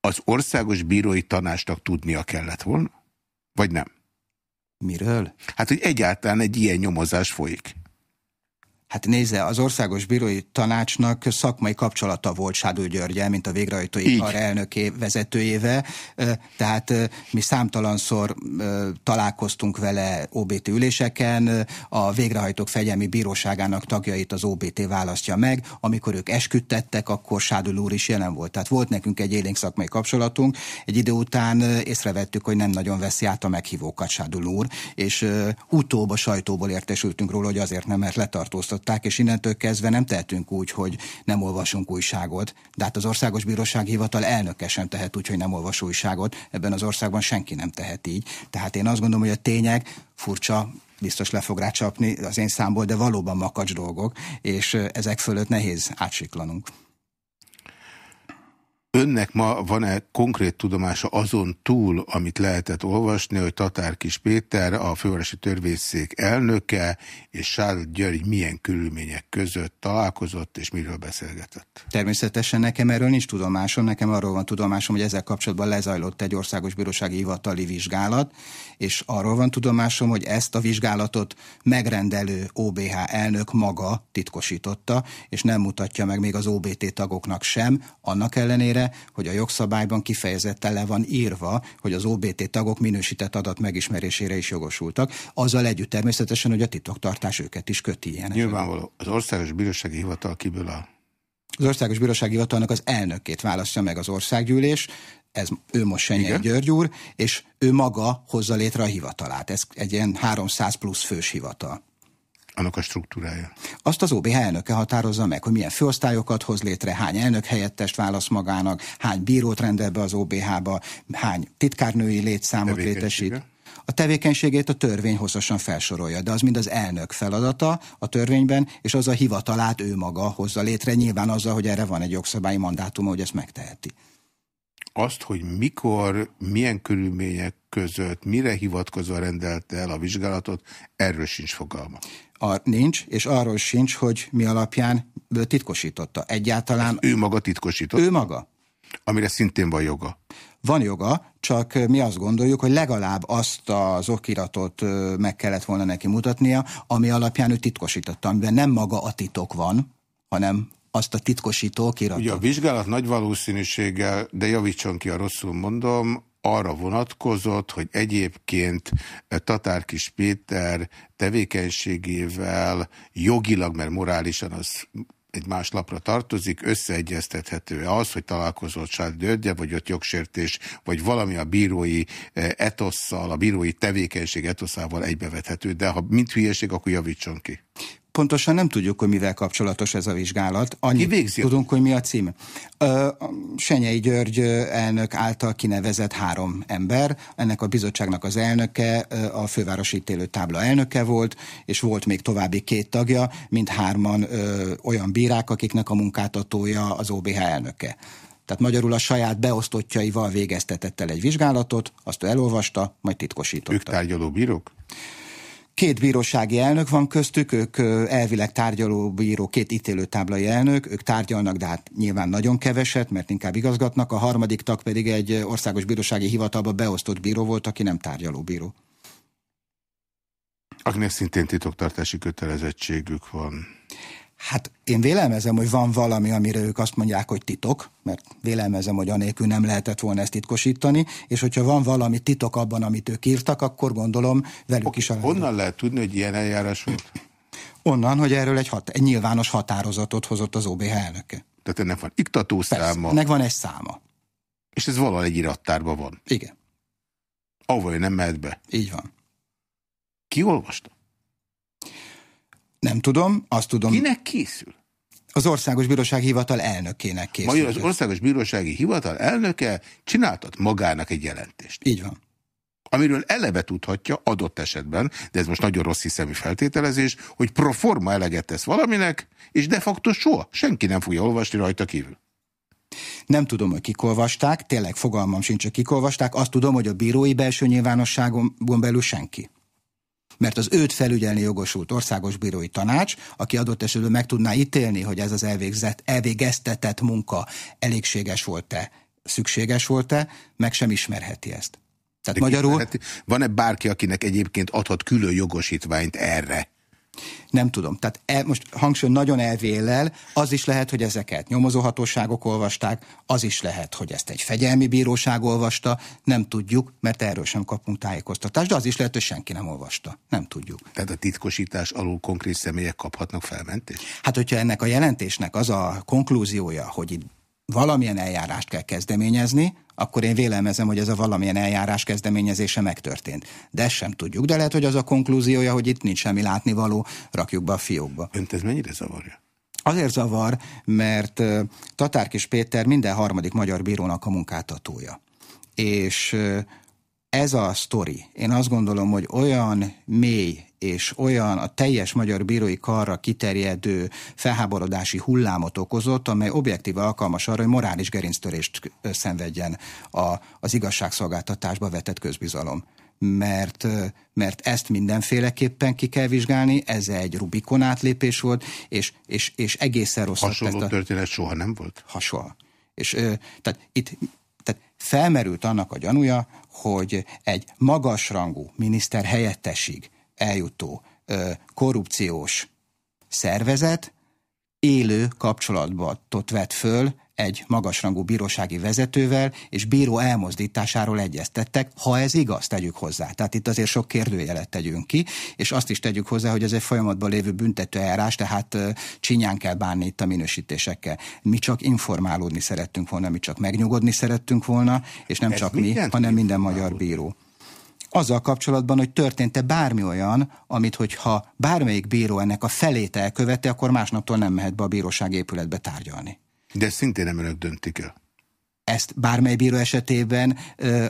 Az országos bírói tanácsnak tudnia kellett volna? Vagy nem? Miről? Hát, hogy egyáltalán egy ilyen nyomozás folyik. Hát nézze, az Országos Bírói Tanácsnak szakmai kapcsolata volt Sádó Györgyel, mint a végrehajtói kar elnöké vezetőjével, tehát mi számtalanszor találkoztunk vele OBT üléseken, a végrehajtók fegyelmi bíróságának tagjait az OBT választja meg, amikor ők esküdtettek, akkor Sádó úr is jelen volt. Tehát volt nekünk egy élénk szakmai kapcsolatunk, egy idő után észrevettük, hogy nem nagyon veszi át a meghívókat Sádó úr, és utóbb a sajtóból értesültünk róla, hogy azért nem, mert letartóztat tartóztatták, és innentől kezdve nem tehetünk úgy, hogy nem olvasunk újságot. De hát az Országos Bíróság Hivatal elnöke sem tehet úgy, hogy nem olvas újságot. Ebben az országban senki nem tehet így. Tehát én azt gondolom, hogy a tények furcsa, biztos le fog rácsapni az én számból, de valóban makacs dolgok, és ezek fölött nehéz átsiklanunk. Önnek ma van-e konkrét tudomása azon túl, amit lehetett olvasni, hogy Tatár Kis Péter, a fővárosi törvényszék elnöke, és Sál György milyen körülmények között találkozott, és miről beszélgetett? Természetesen nekem erről nincs tudomásom, nekem arról van tudomásom, hogy ezzel kapcsolatban lezajlott egy országos bírósági hivatali vizsgálat, és arról van tudomásom, hogy ezt a vizsgálatot megrendelő OBH elnök maga titkosította, és nem mutatja meg még az OBT tagoknak sem, annak ellenére, hogy a jogszabályban kifejezetten le van írva, hogy az OBT tagok minősített adat megismerésére is jogosultak, azzal együtt természetesen, hogy a titoktartás őket is köti ilyen. Nyilvánvaló. Az Országos Bírósági Hivatal kiből a az Országos Bírósági Hivatalnak az elnökét választja meg az országgyűlés, ez ő most Senyei György úr, és ő maga hozza létre a hivatalát. Ez egy ilyen 300 plusz fős hivatal annak a struktúrája? Azt az OBH elnöke határozza meg, hogy milyen főosztályokat hoz létre, hány elnök helyettest válasz magának, hány bírót rendel be az OBH-ba, hány titkárnői létszámot létesít. A tevékenységét a törvény hosszasan felsorolja, de az mind az elnök feladata a törvényben, és az a hivatalát ő maga hozza létre, nyilván azzal, hogy erre van egy jogszabályi mandátuma, hogy ezt megteheti. Azt, hogy mikor, milyen körülmények között, mire hivatkozva rendelte el a vizsgálatot, erről sincs fogalma a, nincs, és arról sincs, hogy mi alapján titkosította. Egyáltalán... Ezt ő maga titkosított? Ő maga. Amire szintén van joga. Van joga, csak mi azt gondoljuk, hogy legalább azt az okiratot meg kellett volna neki mutatnia, ami alapján ő titkosította, amiben nem maga a titok van, hanem azt a titkosító okiratot. Ugye a vizsgálat nagy valószínűséggel, de javítson ki, a rosszul mondom, arra vonatkozott, hogy egyébként Tatár Kis Péter tevékenységével jogilag, mert morálisan az egy más lapra tartozik, összeegyeztethető az, hogy találkozott Sád Györgye, vagy ott jogsértés, vagy valami a bírói eh, etosszal, a bírói tevékenység etosszával egybevethető, de ha mint hülyeség, akkor javítson ki. Pontosan nem tudjuk, hogy mivel kapcsolatos ez a vizsgálat. Annyit végzi? tudunk, hogy mi a cím. Senyei György elnök által kinevezett három ember. Ennek a bizottságnak az elnöke, a fővárosi ítélő tábla elnöke volt, és volt még további két tagja, mint hárman olyan bírák, akiknek a munkáltatója az OBH elnöke. Tehát magyarul a saját beosztottjaival végeztetett el egy vizsgálatot, azt ő elolvasta, majd titkosította. Ők tárgyaló bírók? Két bírósági elnök van köztük, ők elvileg tárgyalóbíró, két ítélőtáblai elnök, ők tárgyalnak, de hát nyilván nagyon keveset, mert inkább igazgatnak, a harmadik tag pedig egy országos bírósági hivatalba beosztott bíró volt, aki nem tárgyalóbíró. Akinek szintén titoktartási kötelezettségük van. Hát én vélelmezem, hogy van valami, amire ők azt mondják, hogy titok, mert vélelmezem, hogy anélkül nem lehetett volna ezt titkosítani, és hogyha van valami titok abban, amit ők írtak, akkor gondolom velük okay. is alá. Honnan lehet tudni, hogy ilyen eljárás volt? Onnan, hogy erről egy, hat, egy nyilvános határozatot hozott az OBH elnöke. Tehát ennek van iktatószáma. ennek van egy száma. És ez valahol egy irattárban van. Igen. Ahol nem mehet be. Így van. Ki olvasta? Nem tudom, azt tudom. Kinek készül? Az Országos Bíróság Hivatal elnökének készült. Magyar az Országos Bírósági Hivatal elnöke csináltat magának egy jelentést. Így van. Amiről eleve tudhatja adott esetben, de ez most nagyon rossz hiszemű feltételezés, hogy pro forma eleget tesz valaminek, és de facto soha senki nem fogja olvasni rajta kívül. Nem tudom, hogy kik olvasták, tényleg fogalmam sincs, hogy kik olvasták, azt tudom, hogy a bírói belső nyilvánosságon belül senki. Mert az őt felügyelni jogosult országos bírói tanács, aki adott esetben meg tudná ítélni, hogy ez az elvégzett, elvégeztetett munka elégséges volt-e, szükséges volt-e, meg sem ismerheti ezt. Tehát De magyarul... Van-e bárki, akinek egyébként adhat külön jogosítványt erre? Nem tudom. Tehát el, most hangsúly nagyon elvélel, az is lehet, hogy ezeket nyomozóhatóságok olvasták, az is lehet, hogy ezt egy fegyelmi bíróság olvasta, nem tudjuk, mert erről sem kapunk tájékoztatást, de az is lehet, hogy senki nem olvasta. Nem tudjuk. Tehát a titkosítás alul konkrét személyek kaphatnak felmentést? Hát, hogyha ennek a jelentésnek az a konklúziója, hogy itt valamilyen eljárást kell kezdeményezni, akkor én vélelmezem, hogy ez a valamilyen eljárás kezdeményezése megtörtént. De ezt sem tudjuk. De lehet, hogy az a konklúziója, hogy itt nincs semmi látnivaló, rakjuk be a fiókba. Önt ez mennyire zavarja? Azért zavar, mert Tatárkis Péter minden harmadik magyar bírónak a munkáltatója. És ez a sztori, én azt gondolom, hogy olyan mély és olyan a teljes magyar bírói karra kiterjedő felháborodási hullámot okozott, amely objektív alkalmas arra, hogy morális gerinctörést szenvedjen a, az igazságszolgáltatásba vetett közbizalom mert, mert ezt mindenféleképpen ki kell vizsgálni, ez egy Rubikon átlépés volt, és, és, és egészen rossz. Hasonló a... történet soha nem volt? Ha soha. És tehát itt tehát felmerült annak a gyanúja, hogy egy magasrangú miniszter helyettesig eljutó korrupciós szervezet élő kapcsolatbatot vett föl egy magasrangú bírósági vezetővel, és bíró elmozdításáról egyeztettek, ha ez igaz, tegyük hozzá. Tehát itt azért sok kérdőjelet tegyünk ki, és azt is tegyük hozzá, hogy ez egy folyamatban lévő büntetőeljárás, tehát csinyán kell bánni itt a minősítésekkel. Mi csak informálódni szerettünk volna, mi csak megnyugodni szerettünk volna, és nem ez csak mi, hanem minden magyar bíró azzal kapcsolatban, hogy történt-e bármi olyan, amit hogyha bármelyik bíró ennek a felét elkövette, akkor másnaptól nem mehet be a bíróság épületbe tárgyalni. De szintén nem önök döntik el. Ezt bármely bíró esetében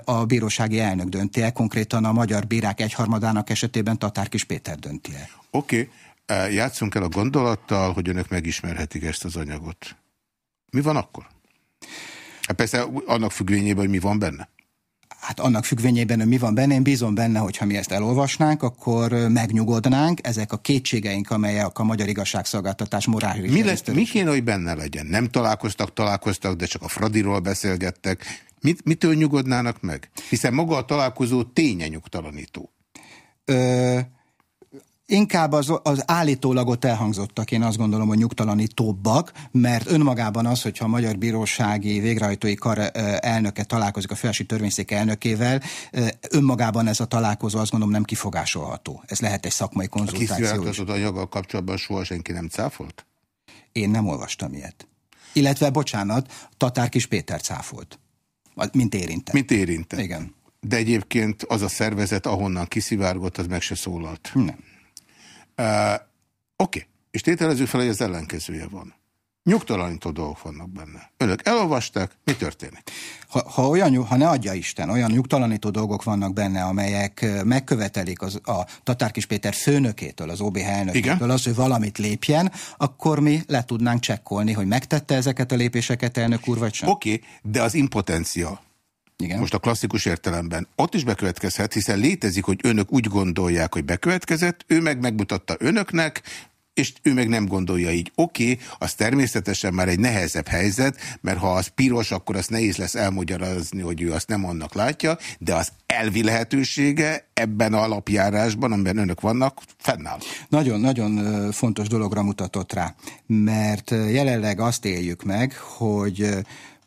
a bírósági elnök dönti el, konkrétan a magyar bírák egyharmadának esetében Tatár Kis Péter dönti el. Oké, okay. játszunk el a gondolattal, hogy önök megismerhetik ezt az anyagot. Mi van akkor? Hát persze annak függvényében, hogy mi van benne hát annak függvényében, hogy mi van benne, én bízom benne, hogy ha mi ezt elolvasnánk, akkor megnyugodnánk. Ezek a kétségeink, amelyek a magyar igazságszolgáltatás morális... Mi, lesz, mi kéne, hogy benne legyen? Nem találkoztak, találkoztak, de csak a Fradiról beszélgettek. Mit, mitől nyugodnának meg? Hiszen maga a találkozó ténye nyugtalanító. Ö, Inkább az, az állítólagot elhangzottak, én azt gondolom, hogy nyugtalanítóbbak, mert önmagában az, hogyha a Magyar Bírósági Végrehajtói Kar elnöke találkozik a Felső Törvényszék elnökével, önmagában ez a találkozó azt gondolom nem kifogásolható. Ez lehet egy szakmai konzultáció. A a anyaggal kapcsolatban soha senki nem cáfolt? Én nem olvastam ilyet. Illetve, bocsánat, Tatár Kis Péter cáfolt. Mint érintett. Mint érintett. Igen. De egyébként az a szervezet, ahonnan kiszivárgott, az meg se szólalt. Nem. Uh, Oké, okay. és tételezzük fel, hogy az ellenkezője van. Nyugtalanító dolgok vannak benne. Önök elolvasták, mi történik? Ha, ha, olyan, ha ne adja Isten, olyan nyugtalanító dolgok vannak benne, amelyek megkövetelik az, a Tatárkis Péter főnökétől, az OBH elnökétől az, hogy valamit lépjen, akkor mi le tudnánk csekkolni, hogy megtette ezeket a lépéseket elnök úr, vagy sem. Oké, okay, de az impotencia igen. Most a klasszikus értelemben. Ott is bekövetkezhet, hiszen létezik, hogy önök úgy gondolják, hogy bekövetkezett, ő meg megmutatta önöknek, és ő meg nem gondolja így. Oké, okay, az természetesen már egy nehezebb helyzet, mert ha az piros, akkor az nehéz lesz elmagyarázni, hogy ő azt nem annak látja, de az elvi lehetősége ebben a alapjárásban, amiben önök vannak, fennáll. Nagyon-nagyon fontos dologra mutatott rá, mert jelenleg azt éljük meg, hogy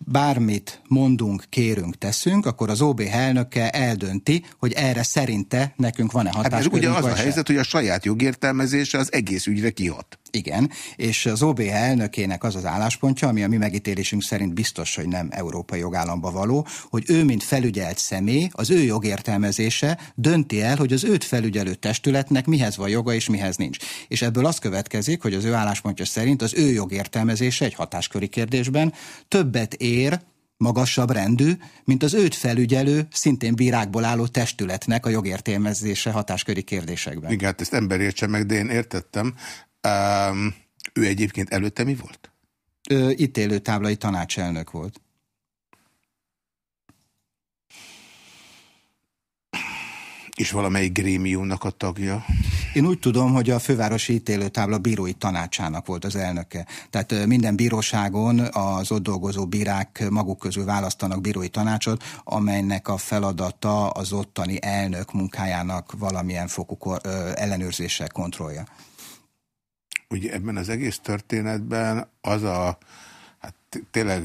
bármit mondunk, kérünk, teszünk, akkor az OB elnöke eldönti, hogy erre szerinte nekünk van-e hatáskörünk. Hát ez ugye az a helyzet, hogy a saját jogértelmezése az egész ügyre kihat. Igen, és az OBH elnökének az az álláspontja, ami a mi megítélésünk szerint biztos, hogy nem európai jogállamba való, hogy ő, mint felügyelt személy, az ő jogértelmezése dönti el, hogy az őt felügyelő testületnek mihez van joga és mihez nincs. És ebből az következik, hogy az ő álláspontja szerint az ő jogértelmezése egy hatásköri kérdésben többet ér, magasabb rendű, mint az őt felügyelő, szintén bírákból álló testületnek a jogértelmezése hatásköri kérdésekben. Igen, hát ezt ember értse meg, de én értettem. Um, ő egyébként előtte mi volt? Ő ítélőtáblai tanácselnök volt. És valamelyik grémiumnak a tagja? Én úgy tudom, hogy a fővárosi ítélőtábla bírói tanácsának volt az elnöke. Tehát minden bíróságon az ott dolgozó bírák maguk közül választanak bírói tanácsot, amelynek a feladata az ottani elnök munkájának valamilyen fokú ellenőrzése, kontrollja. Ugye ebben az egész történetben az a, hát tényleg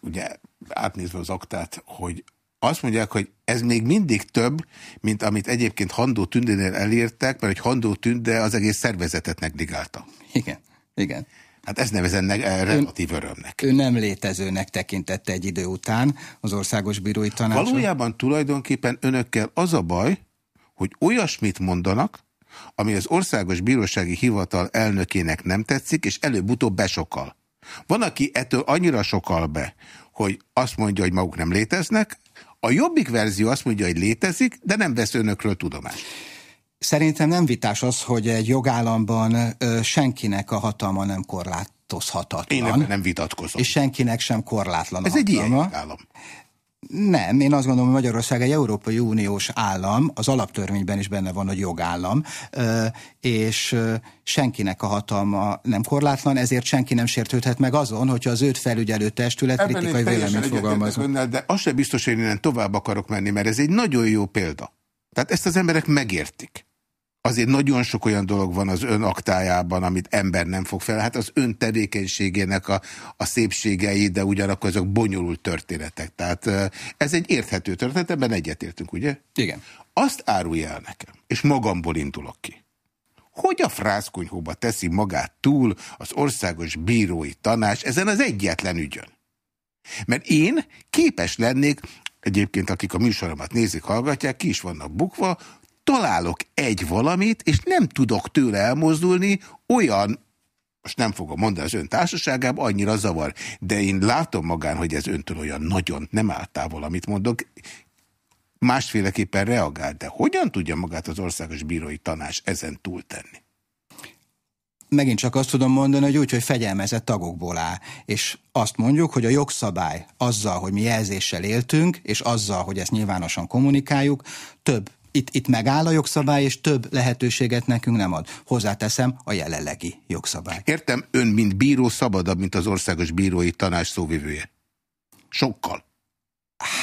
ugye átnézve az aktát, hogy azt mondják, hogy ez még mindig több, mint amit egyébként Handó Tündénél elértek, mert hogy Handó Tünde az egész szervezetet negligálta. Igen, igen. Hát ez nevezennek eh, relatív örömnek. Ő nem létezőnek tekintette egy idő után az országos bírói tanács. Valójában tulajdonképpen önökkel az a baj, hogy olyasmit mondanak, ami az országos bírósági hivatal elnökének nem tetszik, és előbb-utóbb besokal. Van, aki ettől annyira sokal be, hogy azt mondja, hogy maguk nem léteznek, a jobbik verzió azt mondja, hogy létezik, de nem vesz önökről tudomást. Szerintem nem vitás az, hogy egy jogállamban ö, senkinek a hatalma nem korlátozhatatlan. Én nem, nem vitatkozom. És senkinek sem korlátlan Ez a egy hatalma. ilyen állam. Nem, én azt gondolom, hogy Magyarország egy Európai Uniós állam, az alaptörvényben is benne van, hogy jogállam, és senkinek a hatalma nem korlátlan, ezért senki nem sértődhet meg azon, hogyha az őt felügyelő testület Ebben kritikai véleményt fogalmaz. De az sem biztos, hogy én tovább akarok menni, mert ez egy nagyon jó példa. Tehát ezt az emberek megértik azért nagyon sok olyan dolog van az ön aktájában, amit ember nem fog fel. Hát az ön tevékenységének a, a szépségei, de ugyanakkor azok bonyolult történetek. Tehát ez egy érthető történet, ebben egyetértünk, ugye? Igen. Azt árulja el nekem, és magamból indulok ki. Hogy a frászkonyhóba teszi magát túl az országos bírói tanács ezen az egyetlen ügyön? Mert én képes lennék, egyébként akik a műsoromat nézik, hallgatják, ki is vannak bukva, találok egy valamit, és nem tudok tőle elmozdulni, olyan, most nem fogom mondani az ön társaságában, annyira zavar. De én látom magán, hogy ez öntől olyan nagyon nem áll távol, amit mondok, másféleképpen reagál, de hogyan tudja magát az országos bírói tanács ezen túltenni? megint csak azt tudom mondani, hogy úgy, hogy fegyelmezett tagokból áll. És azt mondjuk, hogy a jogszabály azzal, hogy mi jelzéssel éltünk, és azzal, hogy ezt nyilvánosan kommunikáljuk, több itt, itt megáll a jogszabály, és több lehetőséget nekünk nem ad. Hozzáteszem a jelenlegi jogszabály. Értem, ön, mint bíró szabadabb, mint az országos bírói tanács szóvivője. Sokkal.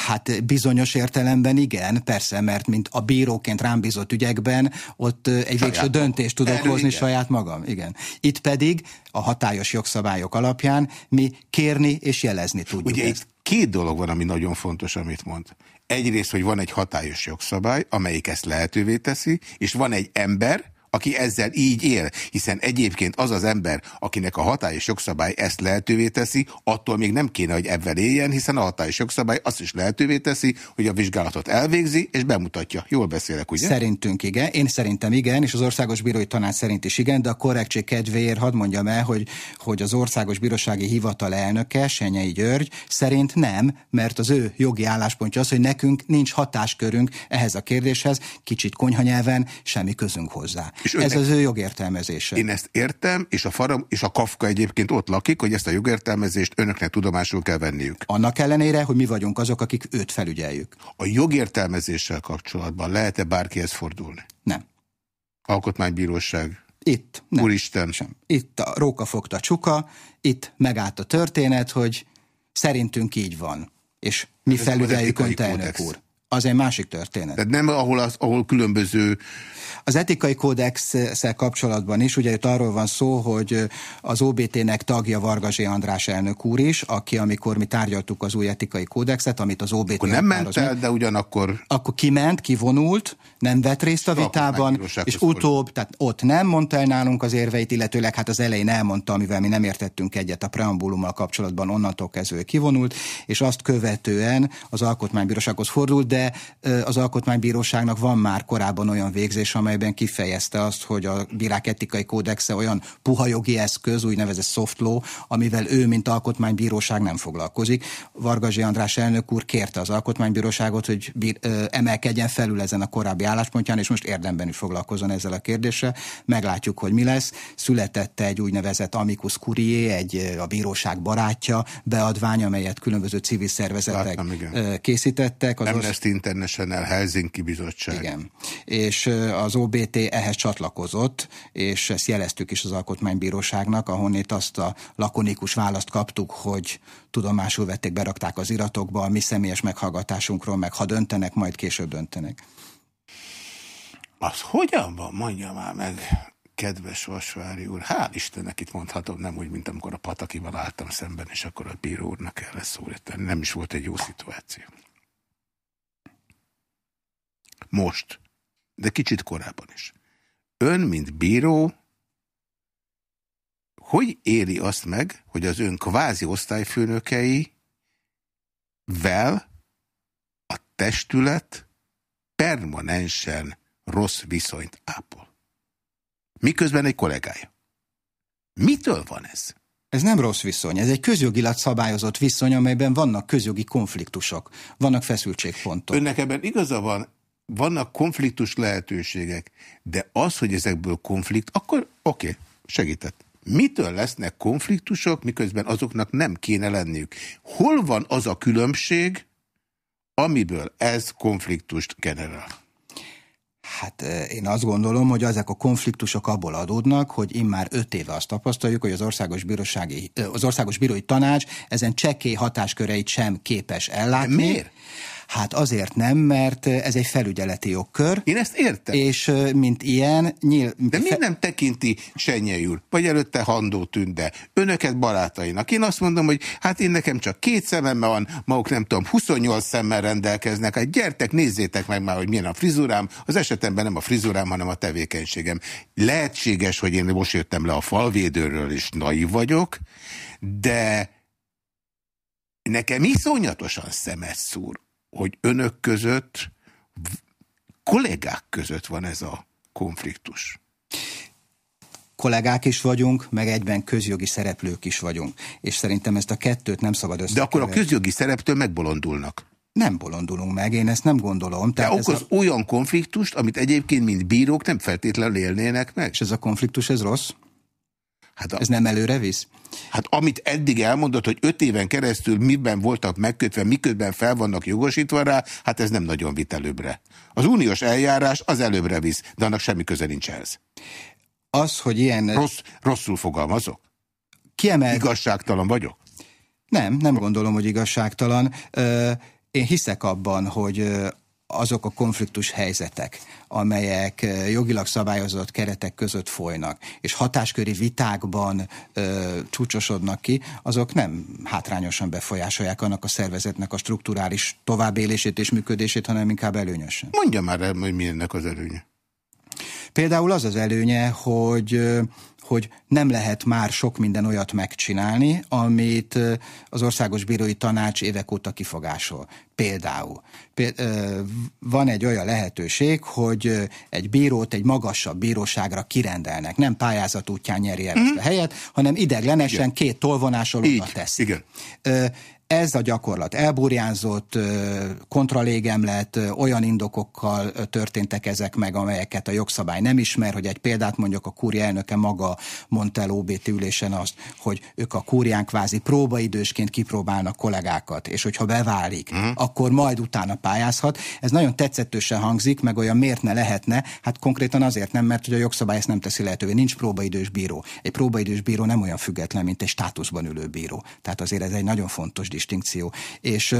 Hát bizonyos értelemben igen, persze, mert mint a bíróként rám bízott ügyekben, ott egy saját végső döntést tudok Erről hozni igen. saját magam. Igen. Itt pedig a hatályos jogszabályok alapján mi kérni és jelezni tudjuk Ugye ezt. itt két dolog van, ami nagyon fontos, amit mond. Egyrészt, hogy van egy hatályos jogszabály, amelyik ezt lehetővé teszi, és van egy ember, aki ezzel így él, hiszen egyébként az az ember, akinek a hatályos jogszabály ezt lehetővé teszi, attól még nem kéne, hogy ebben éljen, hiszen a hatályos jogszabály azt is lehetővé teszi, hogy a vizsgálatot elvégzi, és bemutatja. Jól beszélek, ugye? Szerintünk igen, én szerintem igen, és az Országos Bírói Tanács szerint is igen, de a korrektség kedvéért hadd mondjam el, hogy, hogy az Országos Bírósági Hivatal elnöke, Senyei György szerint nem, mert az ő jogi álláspontja az, hogy nekünk nincs hatáskörünk ehhez a kérdéshez, kicsit konyhanyelven, semmi közünk hozzá. És Ez az ő jogértelmezése. Én ezt értem, és a, faram, és a Kafka egyébként ott lakik, hogy ezt a jogértelmezést önöknek tudomásul kell venniük. Annak ellenére, hogy mi vagyunk azok, akik őt felügyeljük. A jogértelmezéssel kapcsolatban lehet-e bárkihez fordulni? Nem. Alkotmánybíróság? Itt. Nem. Úristen. Sem. Itt a róka fogta csuka, itt megállt a történet, hogy szerintünk így van. És mi felügyeljük önt, elnök úr. Az egy másik történet. Tehát nem ahol, az, ahol különböző az etikai kódexsel kapcsolatban is, ugye itt arról van szó, hogy az OBT-nek tagja Vargazsé András elnök úr is, aki amikor mi tárgyaltuk az új etikai kódexet, amit az OBT... Akkor nem ment el, de ugyanakkor... Akkor kiment, kivonult, nem vett részt a vitában, és utóbb, tehát ott nem mondta el nálunk az érveit, illetőleg hát az elején elmondta, amivel mi nem értettünk egyet a preambulummal kapcsolatban, onnantól kezdve kivonult, és azt követően az Alkotmánybírósághoz fordult, de az Alkotmánybíróságnak van már korábban olyan végzés, amelyben kifejezte azt, hogy a bírák etikai kódexe olyan puha jogi eszköz, úgynevezett soft law, amivel ő, mint alkotmánybíróság nem foglalkozik. Vargazsi András elnök úr kérte az alkotmánybíróságot, hogy bír, ö, emelkedjen felül ezen a korábbi álláspontján, és most érdemben is foglalkozon ezzel a kérdéssel. Meglátjuk, hogy mi lesz. Született egy úgynevezett amicus curiae, egy a bíróság barátja beadvány, amelyet különböző civil szervezetek Láttam, készítettek. Az Amnesty International Helsinki Bizottság. Igen. És az OBT ehhez csatlakozott, és ezt jeleztük is az Alkotmánybíróságnak, ahonnét azt a lakonikus választ kaptuk, hogy tudomásul vették, berakták az iratokba, a mi személyes meghallgatásunkról, meg ha döntenek, majd később döntenek. Az hogyan van, mondja már meg, kedves Vasvári úr, hál' Istennek itt mondhatom, nem úgy, mint amikor a Patakival álltam szemben, és akkor a bíró úrnak kell szólítani. Nem is volt egy jó szituáció. Most de kicsit korábban is. Ön, mint bíró, hogy éli azt meg, hogy az ön kvázi osztályfőnökei vel a testület permanensen rossz viszonyt ápol. Miközben egy kollégája. Mitől van ez? Ez nem rossz viszony, ez egy közjogilag szabályozott viszony, amelyben vannak közjogi konfliktusok, vannak feszültségpontok. Önnek ebben igaza van, vannak konfliktus lehetőségek, de az, hogy ezekből konflikt, akkor oké, okay, segített. Mitől lesznek konfliktusok, miközben azoknak nem kéne lenniük? Hol van az a különbség, amiből ez konfliktust generál? Hát én azt gondolom, hogy ezek a konfliktusok abból adódnak, hogy immár öt éve azt tapasztaljuk, hogy az Országos, Bírósági, az Országos Bírói Tanács ezen csekély hatásköreit sem képes ellátni. De miért? Hát azért nem, mert ez egy felügyeleti jogkör. Én ezt értem. És mint ilyen... Nyíl... De miért nem tekinti Senyei úr, vagy előtte Handó Tünde, önöket barátainak? Én azt mondom, hogy hát én nekem csak két szemem van, maguk nem tudom, 28 szemmel rendelkeznek, hát gyertek, nézzétek meg már, hogy milyen a frizurám. Az esetemben nem a frizurám, hanem a tevékenységem. Lehetséges, hogy én most jöttem le a falvédőről, és naiv vagyok, de nekem iszonyatosan szemet szúr hogy önök között, kollégák között van ez a konfliktus. Kollégák is vagyunk, meg egyben közjogi szereplők is vagyunk. És szerintem ezt a kettőt nem szabad összekeverni. De akkor a közjogi szereplő megbolondulnak. Nem bolondulunk meg, én ezt nem gondolom. Tehát De okoz a... olyan konfliktust, amit egyébként, mint bírók nem feltétlenül élnének meg. És ez a konfliktus, ez rossz? Hát a... Ez nem előre visz? Hát amit eddig elmondott, hogy öt éven keresztül miben voltak megkötve, miközben fel vannak jogosítva rá, hát ez nem nagyon vit előbbre. Az uniós eljárás az előbbre visz, de annak semmi köze nincs ehhez. Az, hogy ilyen... Rossz, rosszul fogalmazok? Kiemel... Igazságtalan vagyok? Nem, nem gondolom, hogy igazságtalan. Én hiszek abban, hogy azok a konfliktus helyzetek, amelyek jogilag szabályozott keretek között folynak, és hatásköri vitákban ö, csúcsosodnak ki, azok nem hátrányosan befolyásolják annak a szervezetnek a strukturális továbbélését és működését, hanem inkább előnyösen. Mondja már el, hogy mi ennek az előnye. Például az az előnye, hogy hogy nem lehet már sok minden olyat megcsinálni, amit az Országos Bírói Tanács évek óta kifogásol. Például van egy olyan lehetőség, hogy egy bírót egy magasabb bíróságra kirendelnek. Nem pályázat útján nyeri el mm ezt a helyet, hanem ideglenesen Igen. két tolvonással oda teszi. Igen ez a gyakorlat elburjánzott, kontralégemlet, olyan indokokkal történtek ezek meg, amelyeket a jogszabály nem ismer, hogy egy példát mondjuk a kúria elnöke maga mondta el OBT ülésen azt, hogy ők a kúrián kvázi próbaidősként kipróbálnak kollégákat, és hogyha beválik, uh-huh. akkor majd utána pályázhat. Ez nagyon tetszetősen hangzik, meg olyan miért ne lehetne, hát konkrétan azért nem, mert hogy a jogszabály ezt nem teszi lehetővé. Nincs próbaidős bíró. Egy próbaidős bíró nem olyan független, mint egy státuszban ülő bíró. Tehát azért ez egy nagyon fontos distinkció. És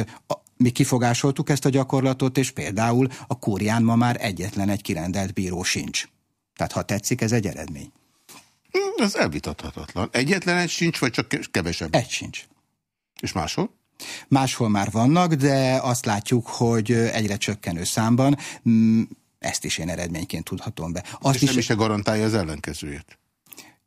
mi kifogásoltuk ezt a gyakorlatot, és például a kúrián ma már egyetlen egy kirendelt bíró sincs. Tehát ha tetszik, ez egy eredmény. Hm, ez elvitathatatlan. Egyetlen egy sincs, vagy csak kevesebb? Egy sincs. És máshol? Máshol már vannak, de azt látjuk, hogy egyre csökkenő számban. Hm, ezt is én eredményként tudhatom be. Azt és is, nem is garantálja az ellenkezőjét.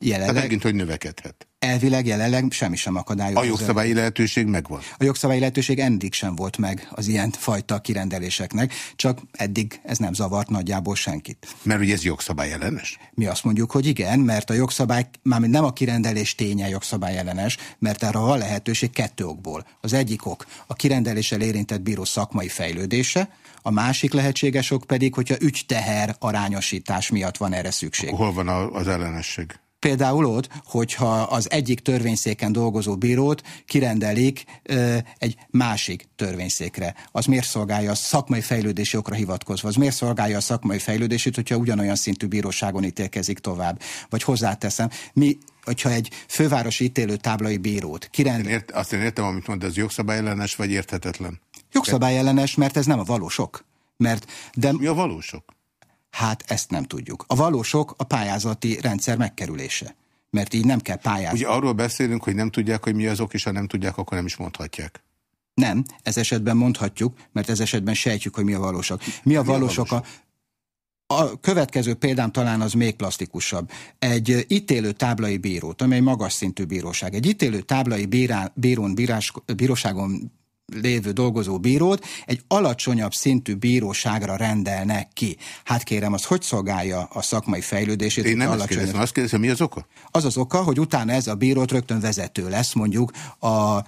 Jelenleg, Tehát megint, hogy növekedhet. Elvileg jelenleg semmi sem akadályozza. A jogszabályi lehetőség megvan? A jogszabályi lehetőség eddig sem volt meg az ilyen fajta kirendeléseknek, csak eddig ez nem zavart nagyjából senkit. Mert ugye ez jogszabály ellenes? Mi azt mondjuk, hogy igen, mert a jogszabály, mármint nem a kirendelés ténye jogszabály ellenes, mert erre van lehetőség kettő okból. Az egyik ok a kirendeléssel érintett bíró szakmai fejlődése, a másik lehetséges ok pedig, hogyha ügyteher arányosítás miatt van erre szükség. Hol van az ellenesség? Például ott, hogyha az egyik törvényszéken dolgozó bírót kirendelik egy másik törvényszékre. Az miért szolgálja a szakmai fejlődési okra hivatkozva? Az miért szolgálja a szakmai fejlődését, hogyha ugyanolyan szintű bíróságon ítélkezik tovább? Vagy hozzáteszem, mi hogyha egy fővárosi ítélő táblai bírót kirendel... Én ért, azt én értem, amit mond, ez jogszabályellenes vagy érthetetlen? Jogszabályellenes, mert ez nem a valósok. Mert, de... Mi a valósok? Hát ezt nem tudjuk. A valósok a pályázati rendszer megkerülése. Mert így nem kell pályázni. Ugye arról beszélünk, hogy nem tudják, hogy mi azok, és ha nem tudják, akkor nem is mondhatják. Nem, ez esetben mondhatjuk, mert ez esetben sejtjük, hogy mi a valósak. Mi a mi valósok? A, a következő példám talán az még plastikusabb. Egy ítélő táblai bírót, amely magas szintű bíróság. Egy ítélő táblai bírá, bírón, bírás, bíróságon lévő dolgozó bírót egy alacsonyabb szintű bíróságra rendelnek ki. Hát kérem, az hogy szolgálja a szakmai fejlődését? Én nem azt kérdezem, azt kérdezem, mi az oka? Az az oka, hogy utána ez a bírót rögtön vezető lesz, mondjuk a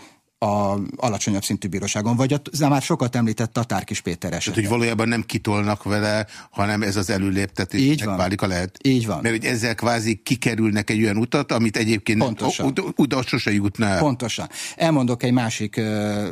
a alacsonyabb szintű bíróságon, vagy a már sokat említett Tatár Kis Péter esetben. Tehát, hogy valójában nem kitolnak vele, hanem ez az előléptetés Így van. válik a lehet. Így van. Mert hogy ezzel kvázi kikerülnek egy olyan utat, amit egyébként Pontosan. oda sose jutna el. Pontosan. Elmondok egy másik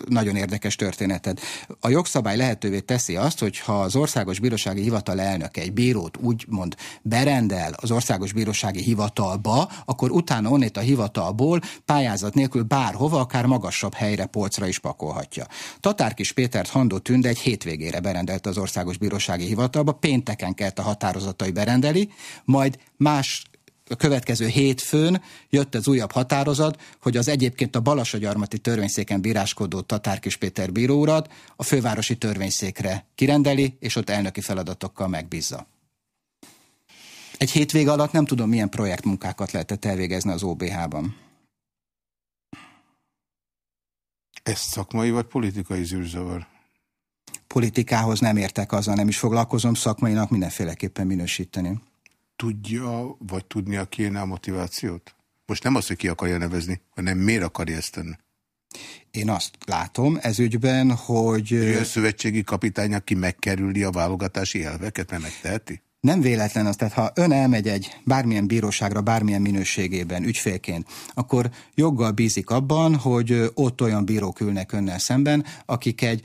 nagyon érdekes történetet. A jogszabály lehetővé teszi azt, hogy ha az Országos Bírósági Hivatal elnöke egy bírót úgymond berendel az Országos Bírósági Hivatalba, akkor utána onnét a hivatalból pályázat nélkül bárhova, akár magasabb helyre, polcra is pakolhatja. Tatárkis Pétert Handó Tünde egy hétvégére berendelte az Országos Bírósági Hivatalba, pénteken kellett a határozatai berendeli, majd más a következő hétfőn jött az újabb határozat, hogy az egyébként a Balasagyarmati törvényszéken bíráskodó Tatárkis Péter bíró urat a fővárosi törvényszékre kirendeli, és ott elnöki feladatokkal megbízza. Egy hétvég alatt nem tudom, milyen projektmunkákat lehetett elvégezni az OBH-ban. Ez szakmai vagy politikai zűrzavar? Politikához nem értek azzal, nem is foglalkozom szakmainak, mindenféleképpen minősíteni. Tudja, vagy tudnia kéne a motivációt? Most nem az, hogy ki akarja nevezni, hanem miért akarja ezt tenni? Én azt látom ez ügyben, hogy... A szövetségi kapitány, aki megkerüli a válogatási elveket, nem megteheti? Nem véletlen az, tehát ha ön elmegy egy bármilyen bíróságra, bármilyen minőségében, ügyfélként, akkor joggal bízik abban, hogy ott olyan bírók ülnek önnel szemben, akik egy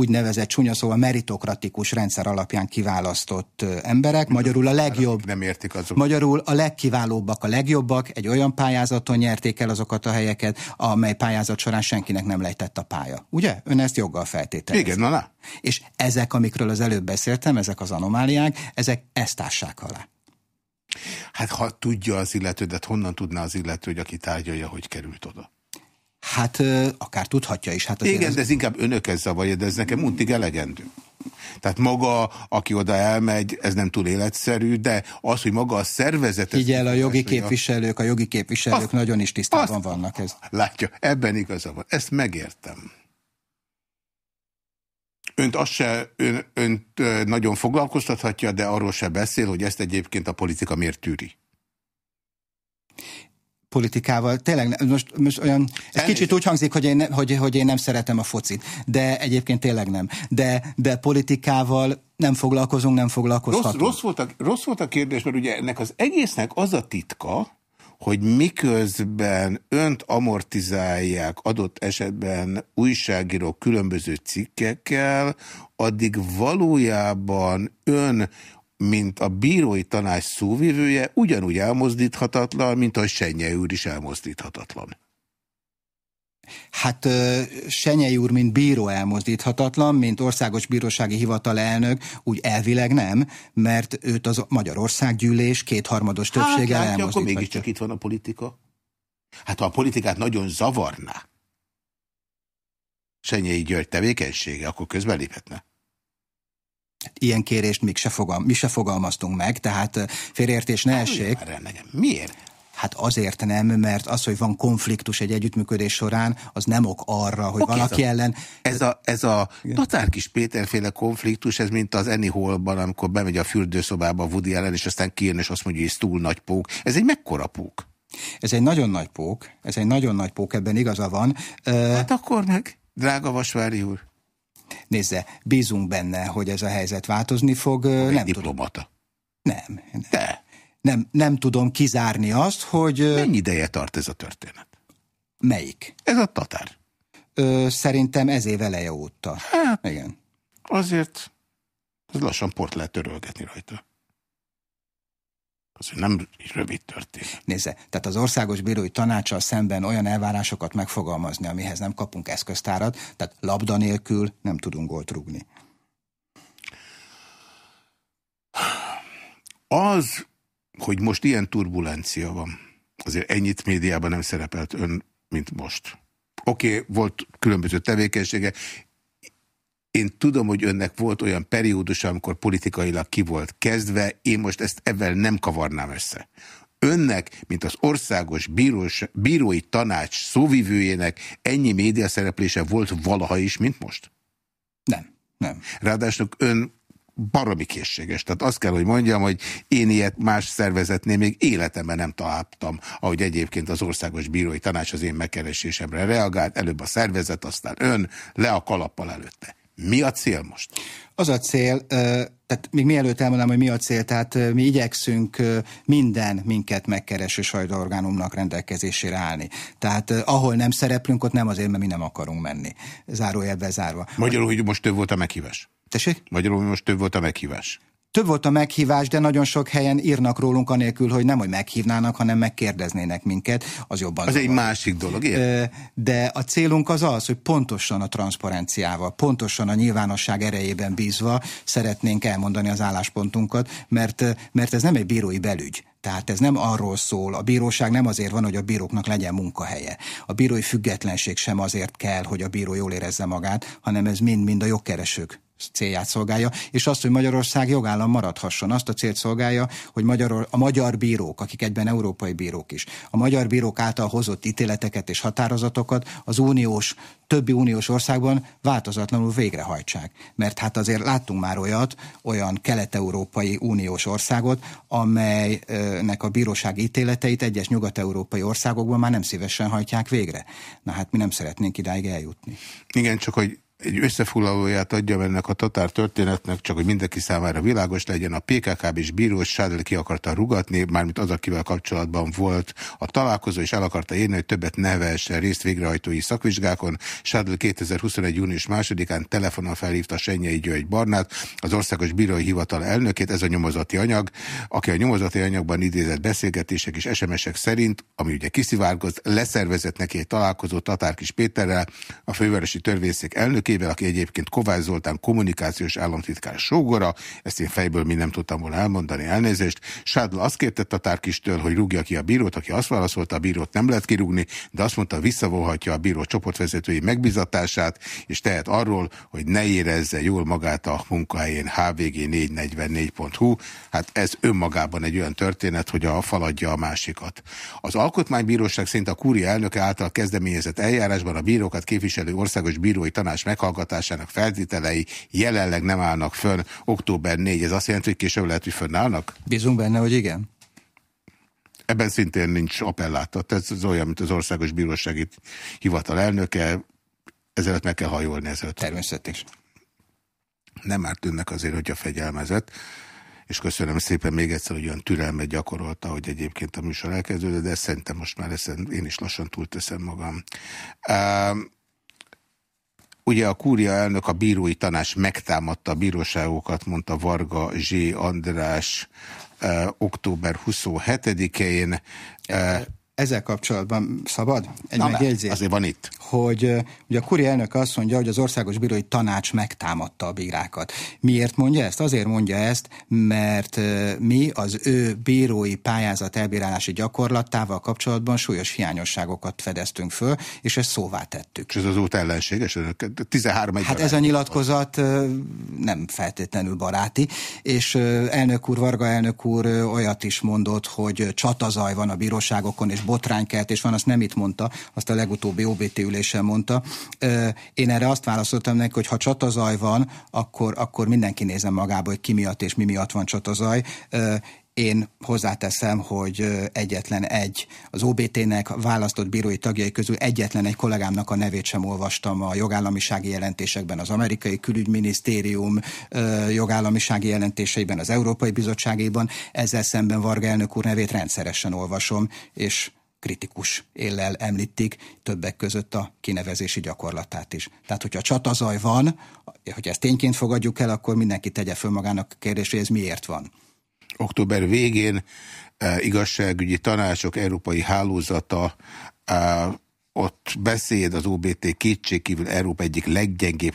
úgynevezett csúnya szóval meritokratikus rendszer alapján kiválasztott emberek, magyarul a legjobb, nem értik azok. magyarul a legkiválóbbak a legjobbak, egy olyan pályázaton nyerték el azokat a helyeket, amely pályázat során senkinek nem lejtett a pálya. Ugye? Ön ezt joggal feltételez. Igen, na, na. És ezek, amikről az előbb beszéltem, ezek az anomáliák, ezek ezt ássák alá. Hát ha tudja az illető, de honnan tudná az illető, hogy aki tárgyalja, hogy került oda? Hát akár tudhatja is. Hát Igen, ez... de ez inkább önökhez zavarja, de ez nekem untig elegendő. Tehát maga, aki oda elmegy, ez nem túl életszerű, de az, hogy maga a szervezet... Így el a jogi képviselők, a jogi képviselők azt, nagyon is tisztában azt, vannak ez. Látja, ebben igaza van. Ezt megértem. Önt azt se, ön, önt nagyon foglalkoztathatja, de arról se beszél, hogy ezt egyébként a politika miért tűri politikával. Tényleg most, most olyan, ez kicsit úgy hangzik, hogy én, ne, hogy, hogy én nem szeretem a focit, de egyébként tényleg nem. De, de politikával nem foglalkozunk, nem foglalkozhatunk. Rossz, rossz, volt a, rossz volt a kérdés, mert ugye ennek az egésznek az a titka, hogy miközben önt amortizálják adott esetben újságírók különböző cikkekkel, addig valójában ön mint a bírói tanács szóvivője, ugyanúgy elmozdíthatatlan, mint a Senye úr is elmozdíthatatlan. Hát Senyei úr, mint bíró elmozdíthatatlan, mint országos bírósági hivatal elnök, úgy elvileg nem, mert őt az Magyarországgyűlés kétharmados többséggel hát, elmozdíthatja. akkor mégiscsak itt van a politika. Hát ha a politikát nagyon zavarná Senyei György tevékenysége, akkor közbeléphetne. Ilyen kérést még se fogal, mi se fogalmaztunk meg, tehát félreértés ne hát, essék. Miért? Hát azért nem, mert az, hogy van konfliktus egy együttműködés során, az nem ok arra, hogy okay, valaki ez a, ellen... Ez a, ez a Tatárkis Péterféle konfliktus, ez mint az Annie Hallban, amikor bemegy a fürdőszobába a Woody ellen, és aztán kijön, és azt mondja, hogy ez túl nagy pók. Ez egy mekkora pók? Ez egy nagyon nagy pók, ez egy nagyon nagy pók, ebben igaza van. Hát akkor meg, drága Vasvári úr. Nézze, bízunk benne, hogy ez a helyzet változni fog. nem diplomata. Tudom. Nem. nem. De nem, nem tudom kizárni azt, hogy... Mennyi ideje tart ez a történet? Melyik? Ez a tatár. Ö, szerintem ez év eleje óta. Hát, Igen. Azért ez lassan port lehet törölgetni rajta. Az nem rövid történet. Nézze, tehát az országos bírói tanácsal szemben olyan elvárásokat megfogalmazni, amihez nem kapunk eszköztárat, tehát labda nélkül nem tudunk gólt rúgni. Az hogy most ilyen turbulencia van. Azért ennyit médiában nem szerepelt ön, mint most. Oké, okay, volt különböző tevékenysége. Én tudom, hogy önnek volt olyan periódus, amikor politikailag ki volt kezdve, én most ezt ebben nem kavarnám össze. Önnek, mint az országos bírós, bírói tanács szóvivőjének ennyi média szereplése volt valaha is, mint most? Nem, nem. Ráadásul ön baromi készséges. Tehát azt kell, hogy mondjam, hogy én ilyet más szervezetnél még életemben nem találtam, ahogy egyébként az Országos Bírói Tanács az én megkeresésemre reagált, előbb a szervezet, aztán ön, le a kalappal előtte. Mi a cél most? Az a cél, tehát még mielőtt elmondanám, hogy mi a cél, tehát mi igyekszünk minden minket megkereső sajtóorgánumnak rendelkezésére állni. Tehát ahol nem szereplünk, ott nem azért, mert mi nem akarunk menni. Zárójelbe zárva. Magyarul, hogy most több volt a meghívás? Tessék? Magyarul most több volt a meghívás. Több volt a meghívás, de nagyon sok helyen írnak rólunk anélkül, hogy nem, hogy meghívnának, hanem megkérdeznének minket, az jobban. Az egy másik dolog, érte? De a célunk az az, hogy pontosan a transzparenciával, pontosan a nyilvánosság erejében bízva szeretnénk elmondani az álláspontunkat, mert, mert ez nem egy bírói belügy. Tehát ez nem arról szól, a bíróság nem azért van, hogy a bíróknak legyen munkahelye. A bírói függetlenség sem azért kell, hogy a bíró jól érezze magát, hanem ez mind-mind a jogkeresők célját szolgálja, és azt, hogy Magyarország jogállam maradhasson. Azt a célt szolgálja, hogy magyar, a magyar bírók, akik egyben európai bírók is, a magyar bírók által hozott ítéleteket és határozatokat az uniós, többi uniós országban változatlanul végrehajtsák. Mert hát azért láttunk már olyat, olyan kelet-európai uniós országot, amelynek a bíróság ítéleteit egyes nyugat-európai országokban már nem szívesen hajtják végre. Na hát mi nem szeretnénk idáig eljutni. Igen, csak hogy egy összefoglalóját adja ennek a tatár történetnek, csak hogy mindenki számára világos legyen. A PKK és bírós Sádel ki akarta rugatni, mármint az, akivel kapcsolatban volt a találkozó, és el akarta érni, hogy többet ne vehessen részt végrehajtói szakvizsgákon. Sádel 2021. június másodikán telefonon felhívta Senyei György Barnát, az Országos Bírói Hivatal elnökét, ez a nyomozati anyag, aki a nyomozati anyagban idézett beszélgetések és SMS-ek szerint, ami ugye kiszivárgott, leszervezett neki egy találkozó Tatár Kis Péterrel, a fővárosi törvényszék elnök elnökével, aki egyébként Kovács Zoltán kommunikációs államtitkár sógora, ezt én fejből mi nem tudtam volna elmondani, elnézést. Sádl azt kérte Tatárkistől, hogy rúgja ki a bírót, aki azt válaszolta, a bírót nem lehet kirúgni, de azt mondta, visszavonhatja a bíró csoportvezetői megbizatását, és tehet arról, hogy ne érezze jól magát a munkahelyén hvg444.hu. Hát ez önmagában egy olyan történet, hogy a faladja a másikat. Az Alkotmánybíróság szerint a kúria elnöke által kezdeményezett eljárásban a bírókat képviselő országos bírói tanács meg meghallgatásának feltételei jelenleg nem állnak fönn október 4. Ez azt jelenti, hogy később lehet, hogy fönnállnak? Bízunk benne, hogy igen. Ebben szintén nincs appellátat. Ez olyan, mint az Országos Bírósági Hivatal elnöke. Ezért meg kell hajolni ezért. Természetes. Nem árt önnek azért, hogyha fegyelmezett és köszönöm szépen még egyszer, hogy olyan türelmet gyakorolta, hogy egyébként a műsor elkezdődött, de szerintem most már ezen én is lassan túlteszem magam. Um, Ugye a kúria elnök a bírói tanács megtámadta a bíróságokat, mondta Varga Zsé András eh, október 27-én. Ezzel kapcsolatban szabad egy Na megjegyzés? Azért van itt. Hogy ugye a kuri elnök azt mondja, hogy az Országos Bírói Tanács megtámadta a bírákat. Miért mondja ezt? Azért mondja ezt, mert mi az ő bírói pályázat elbírálási gyakorlatával kapcsolatban súlyos hiányosságokat fedeztünk föl, és ezt szóvá tettük. És ez az út ellenséges? 13 egy Hát ez a nyilatkozat nem feltétlenül baráti, és elnök úr, Varga elnök úr olyat is mondott, hogy csatazaj van a bíróságokon, és botránykelt, van, azt nem itt mondta, azt a legutóbbi OBT ülésen mondta. Én erre azt válaszoltam neki, hogy ha csatazaj van, akkor, akkor mindenki nézem magába, hogy ki miatt és mi miatt van csatazaj. Én hozzáteszem, hogy egyetlen egy, az OBT-nek választott bírói tagjai közül egyetlen egy kollégámnak a nevét sem olvastam a jogállamisági jelentésekben, az amerikai külügyminisztérium jogállamisági jelentéseiben, az Európai Bizottságében. Ezzel szemben Varga elnök úr nevét rendszeresen olvasom, és kritikus éllel említik, többek között a kinevezési gyakorlatát is. Tehát, hogyha csatazaj van, hogyha ezt tényként fogadjuk el, akkor mindenki tegye föl magának a kérdést, hogy ez miért van. Október végén e, igazságügyi tanácsok európai hálózata e, ott beszéd az OBT kétségkívül Európa egyik leggyengébb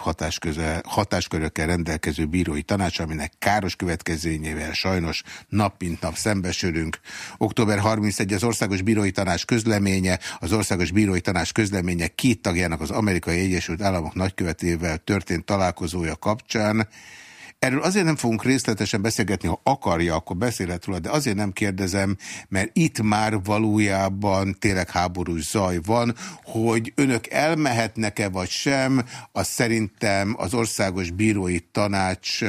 hatáskörökkel rendelkező bírói tanács, aminek káros következményével sajnos nap mint nap szembesülünk. Október 31 az Országos Bírói Tanács közleménye, az Országos Bírói Tanács közleménye két tagjának az Amerikai Egyesült Államok nagykövetével történt találkozója kapcsán, Erről azért nem fogunk részletesen beszélgetni, ha akarja, akkor beszélhet róla, de azért nem kérdezem, mert itt már valójában tényleg háborús zaj van, hogy önök elmehetnek-e vagy sem, az szerintem az Országos Bírói Tanács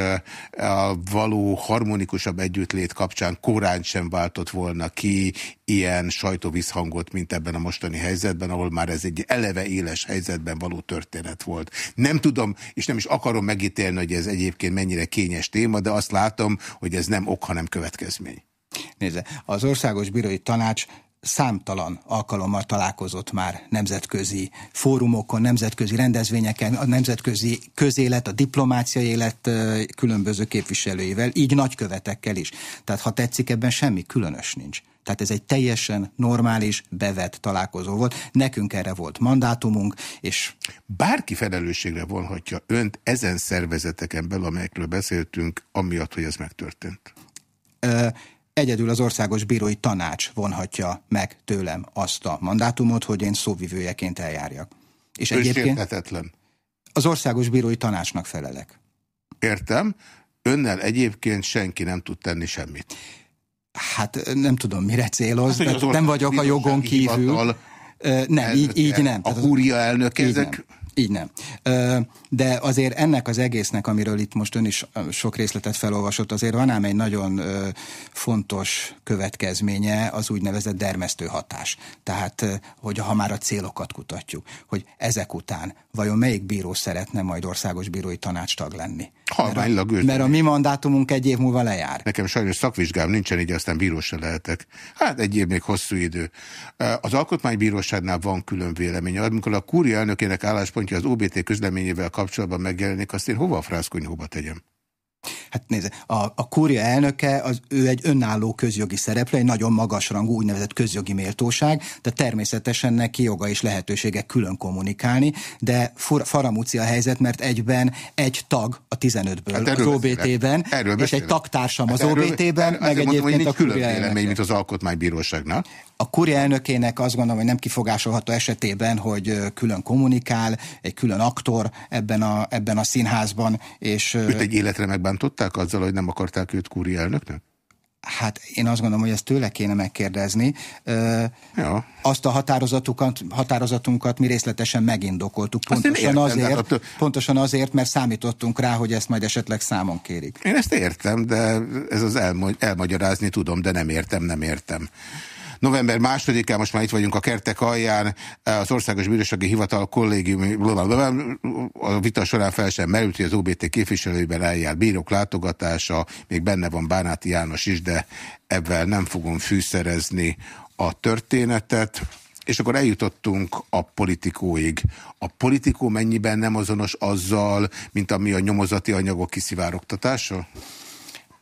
való harmonikusabb együttlét kapcsán korán sem váltott volna ki ilyen sajtóvisszhangot, mint ebben a mostani helyzetben, ahol már ez egy eleve éles helyzetben való történet volt. Nem tudom, és nem is akarom megítélni, hogy ez egyébként mennyire kényes téma, de azt látom, hogy ez nem ok, hanem következmény. Nézze, az Országos Bírói Tanács számtalan alkalommal találkozott már nemzetközi fórumokon, nemzetközi rendezvényeken, a nemzetközi közélet, a diplomáciai élet különböző képviselőivel, így nagykövetekkel is. Tehát ha tetszik, ebben semmi különös nincs. Tehát ez egy teljesen normális, bevett találkozó volt. Nekünk erre volt mandátumunk, és... Bárki felelősségre vonhatja önt ezen szervezeteken belül, amelyekről beszéltünk, amiatt, hogy ez megtörtént? Ö, egyedül az Országos Bírói Tanács vonhatja meg tőlem azt a mandátumot, hogy én szóvivőjeként eljárjak. És egyébként az Országos Bírói Tanácsnak felelek. Értem. Önnel egyébként senki nem tud tenni semmit. Hát nem tudom, mire céloz, hát, nem vagyok a jogon kívül. Nem, így, így nem. A kúria elnök ezek... Nem. Így nem. De azért ennek az egésznek, amiről itt most ön is sok részletet felolvasott, azért van ám egy nagyon fontos következménye az úgynevezett dermesztő hatás. Tehát, hogy ha már a célokat kutatjuk, hogy ezek után vajon melyik bíró szeretne majd országos bírói tanácstag lenni? Halványlag mert, a, mert a mi mandátumunk egy év múlva lejár. Nekem sajnos szakvizsgám nincsen, így aztán bíró se lehetek. Hát egy év még hosszú idő. Az alkotmánybíróságnál van külön vélemény. Amikor a kúria elnökének álláspontja az OBT közleményével kapcsolatban megjelenik, azt én hova a frászkonyhóba tegyem? Hát nézze, a, a kúria elnöke, az, ő egy önálló közjogi szereplő, egy nagyon magas rangú úgynevezett közjogi méltóság, de természetesen neki joga és lehetősége külön kommunikálni, de faramúci a helyzet, mert egyben egy tag a 15-ből hát az OBT-ben, és egy tagtársam hát az OBT-ben, meg egyébként mondom, a külön vélemény, mint az alkotmánybíróságnál. A kuria elnökének azt gondolom, hogy nem kifogásolható esetében, hogy külön kommunikál, egy külön aktor ebben a, ebben a színházban. És, Őt egy életre megbántották azzal, hogy nem akarták őt kuria elnöknek? Hát én azt gondolom, hogy ezt tőle kéne megkérdezni. Ja. Azt a határozatukat, határozatunkat mi részletesen megindokoltuk. Pontosan értem, azért, a... pontosan azért, mert számítottunk rá, hogy ezt majd esetleg számon kérik. Én ezt értem, de ez az elmagyarázni tudom, de nem értem, nem értem. November másodikán, most már itt vagyunk a kertek alján, az Országos Bírósági Hivatal kollégium a vita során fel sem merült, hogy az OBT képviselőben eljár bírók látogatása, még benne van Bánáti János is, de ebben nem fogom fűszerezni a történetet. És akkor eljutottunk a politikóig. A politikó mennyiben nem azonos azzal, mint ami a nyomozati anyagok kiszivárogtatása?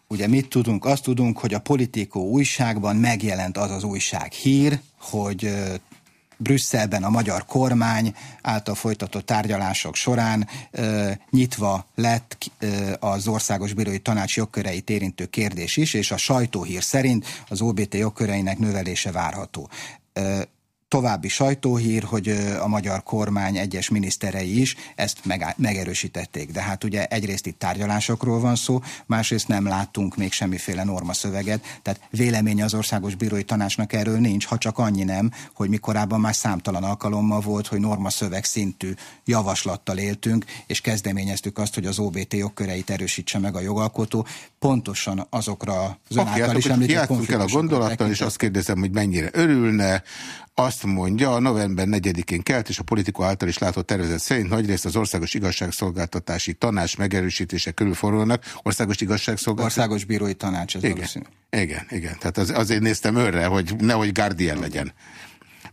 Ugye mit tudunk? Azt tudunk, hogy a politikó újságban megjelent az az újság hír, hogy Brüsszelben a magyar kormány által folytatott tárgyalások során ö, nyitva lett ö, az Országos Bírói Tanács jogköreit érintő kérdés is, és a sajtóhír szerint az OBT jogköreinek növelése várható. Ö, további sajtóhír, hogy a magyar kormány egyes miniszterei is ezt megerősítették. De hát ugye egyrészt itt tárgyalásokról van szó, másrészt nem láttunk még semmiféle normaszöveget, tehát vélemény az Országos Bírói Tanácsnak erről nincs, ha csak annyi nem, hogy mi korábban már számtalan alkalommal volt, hogy normaszöveg szintű javaslattal éltünk, és kezdeményeztük azt, hogy az OBT jogköreit erősítse meg a jogalkotó, pontosan azokra az ön által is említett el a gondolattal, és azt kérdezem, hogy mennyire örülne, azt mondja, a november 4-én kelt és a politikó által is látott tervezet szerint nagyrészt az Országos Igazságszolgáltatási Tanács megerősítése körül forulnak. Országos Igazságszolgáltatási... Országos Bírói Tanács, ez igen, valószínű. Igen, igen. Tehát az, azért néztem önre, hogy nehogy Guardian legyen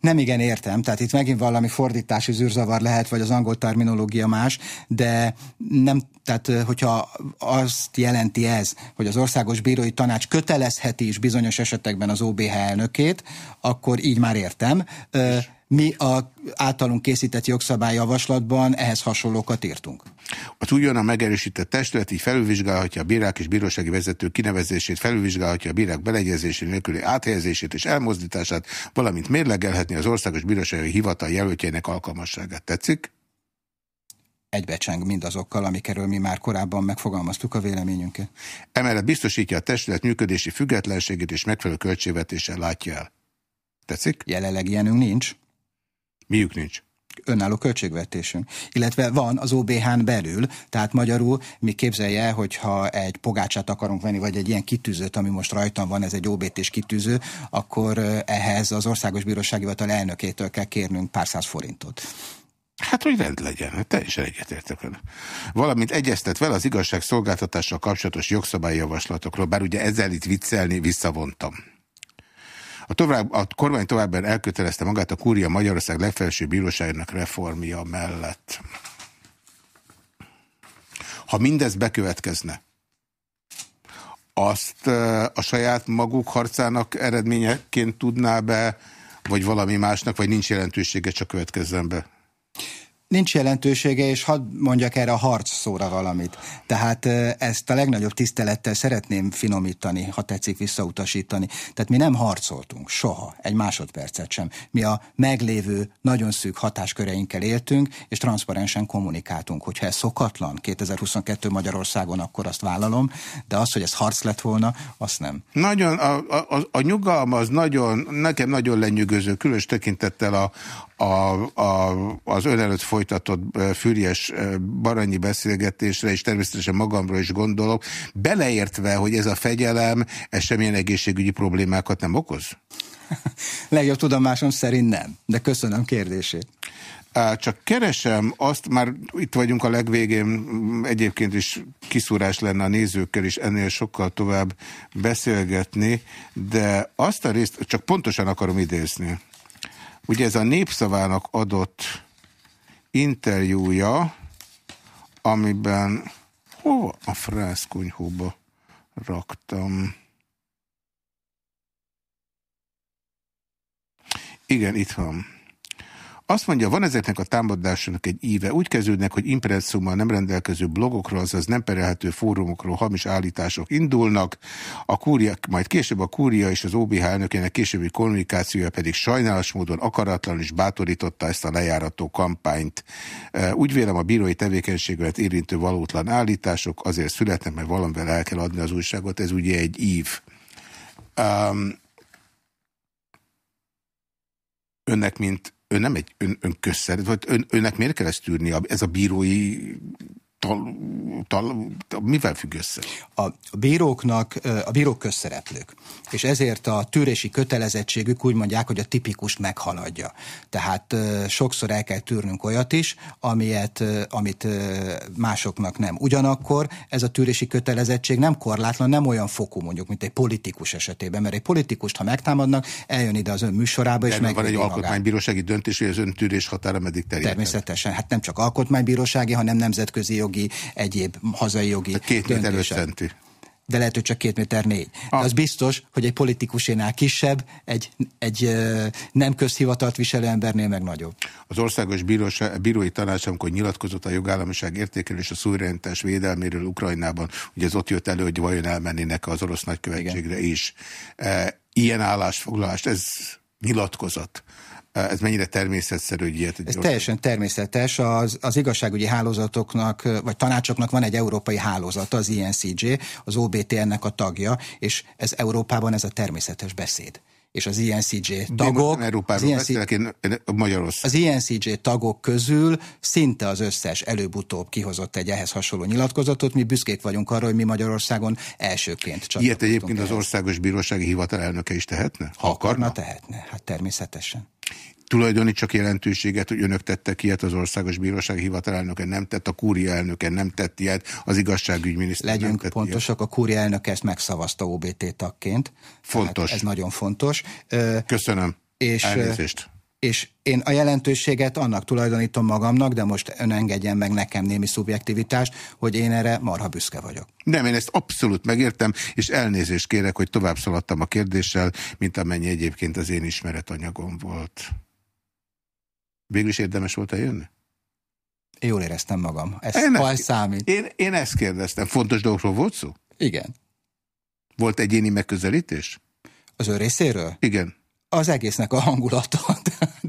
Nem igen értem, tehát itt megint valami fordítási zűrzavar lehet, vagy az angol terminológia más, de nem, tehát hogyha azt jelenti ez, hogy az Országos Bírói Tanács kötelezheti is bizonyos esetekben az OBH elnökét, akkor így már értem. Mi a általunk készített jogszabályjavaslatban ehhez hasonlókat írtunk. Az újonnan megerősített testület így felülvizsgálhatja a bírák és bírósági vezető kinevezését, felülvizsgálhatja a bírák beleegyezésén nélküli áthelyezését és elmozdítását, valamint mérlegelhetni az Országos Bírósági Hivatal jelöltjének alkalmasságát. Tetszik? egybecseng mindazokkal, amikről mi már korábban megfogalmaztuk a véleményünket. Emellett biztosítja a testület működési függetlenségét és megfelelő költségvetéssel látja el. Tetszik? Jelenleg ilyenünk nincs. Miük nincs? önálló költségvetésünk. Illetve van az OBH-n belül, tehát magyarul mi képzelje, hogyha egy pogácsát akarunk venni, vagy egy ilyen kitűzőt, ami most rajtam van, ez egy OBT-s kitűző, akkor ehhez az Országos Bírósági Hivatal elnökétől kell kérnünk pár száz forintot. Hát, hogy rend legyen, teljesen egyetértek vele. Valamint egyeztet vele az igazságszolgáltatással kapcsolatos jogszabályjavaslatokról, bár ugye ezzel itt viccelni visszavontam. A, tovább, a kormány továbbá elkötelezte magát a Kúria Magyarország legfelsőbb bíróságának reformja mellett. Ha mindez bekövetkezne, azt a saját maguk harcának eredményeként tudná be, vagy valami másnak, vagy nincs jelentősége, csak következzen be? Nincs jelentősége, és hadd mondjak erre a harc szóra valamit. Tehát ezt a legnagyobb tisztelettel szeretném finomítani, ha tetszik visszautasítani. Tehát mi nem harcoltunk, soha, egy másodpercet sem. Mi a meglévő, nagyon szűk hatásköreinkkel éltünk, és transzparensen kommunikáltunk. Hogyha ez szokatlan 2022 Magyarországon, akkor azt vállalom, de az, hogy ez harc lett volna, azt nem. Nagyon, a, a, a nyugalom az nagyon, nekem nagyon lenyűgöző, különös tekintettel a, a, a, az ön előtt folytatott fűries baranyi beszélgetésre, és természetesen magamra is gondolok, beleértve, hogy ez a fegyelem, ez semmilyen egészségügyi problémákat nem okoz? Legjobb tudomásom szerint nem, de köszönöm kérdését. Csak keresem azt, már itt vagyunk a legvégén, egyébként is kiszúrás lenne a nézőkkel is ennél sokkal tovább beszélgetni, de azt a részt, csak pontosan akarom idézni. Ugye ez a népszavának adott interjúja, amiben hova a frászkonyhóba raktam. Igen, itt van. Azt mondja, van ezeknek a támadásoknak egy íve. Úgy kezdődnek, hogy impresszummal nem rendelkező blogokról, azaz nem perelhető fórumokról hamis állítások indulnak. A kúria, majd később a kúria és az OBH elnökének későbbi kommunikációja pedig sajnálatos módon akaratlan is bátorította ezt a lejárató kampányt. Úgy vélem a bírói tevékenységet érintő valótlan állítások azért születnek, mert valamivel el kell adni az újságot. Ez ugye egy ív. Um, önnek, mint ön nem egy ön, ön közszerv, vagy ön, önnek miért kell ezt tűrni? Ez a bírói tal, tal, mivel függ össze? A bíróknak, a bírók közszereplők, és ezért a tűrési kötelezettségük úgy mondják, hogy a tipikust meghaladja. Tehát sokszor el kell tűrnünk olyat is, amilyet, amit másoknak nem. Ugyanakkor ez a tűrési kötelezettség nem korlátlan, nem olyan fokú mondjuk, mint egy politikus esetében, mert egy politikust, ha megtámadnak, eljön ide az ön műsorába, és meg van egy alkotmánybírósági döntés, hogy az ön tűrés határa meddig terjed. Természetesen. Hát nem csak alkotmánybírósági, hanem nemzetközi jogi, egyéb hazai jogi hát Két méter öt centi de lehet, hogy csak két méter négy. De az biztos, hogy egy politikusénál kisebb, egy, egy nem közhivatalt viselő embernél meg nagyobb. Az Országos Bíróság, Bírói Tanács, amikor nyilatkozott a jogállamiság értékelés a szuverenitás védelméről Ukrajnában, ugye ez ott jött elő, hogy vajon elmennének az orosz nagykövetségre Igen. is. Ilyen állásfoglalást, ez nyilatkozat ez mennyire természetszerű, hogy ilyet? Ez teljesen természetes. Az, az igazságügyi hálózatoknak, vagy tanácsoknak van egy európai hálózata, az INCJ, az OBT ennek a tagja, és ez Európában ez a természetes beszéd és az INCJ tagok, az, INCJ, én az INCJ tagok közül szinte az összes előbb-utóbb kihozott egy ehhez hasonló nyilatkozatot. Mi büszkék vagyunk arra, hogy mi Magyarországon elsőként csak. Ilyet egyébként az Országos Bírósági Hivatal elnöke is tehetne? Ha, ha akarna, tehetne. Hát természetesen tulajdonítsak jelentőséget, hogy önök tettek ilyet, az Országos Bíróság hivatalelnöke nem tett, a kúria elnöke nem tett ilyet, az igazságügyminiszter Legyünk nem tett pontosak, ilyet. a kúria elnöke ezt megszavazta OBT tagként. Fontos. Ez nagyon fontos. Köszönöm. És, Elnézést. És én a jelentőséget annak tulajdonítom magamnak, de most ön engedjen meg nekem némi szubjektivitást, hogy én erre marha büszke vagyok. Nem, én ezt abszolút megértem, és elnézést kérek, hogy tovább szaladtam a kérdéssel, mint amennyi egyébként az én ismeretanyagom volt. Végül is érdemes volt eljönni? Jól éreztem magam. Ez, én, ezt, számít. Én, én ezt kérdeztem. Fontos dolgokról volt szó? Igen. Volt egyéni megközelítés? Az ő részéről? Igen. Az egésznek a hangulata.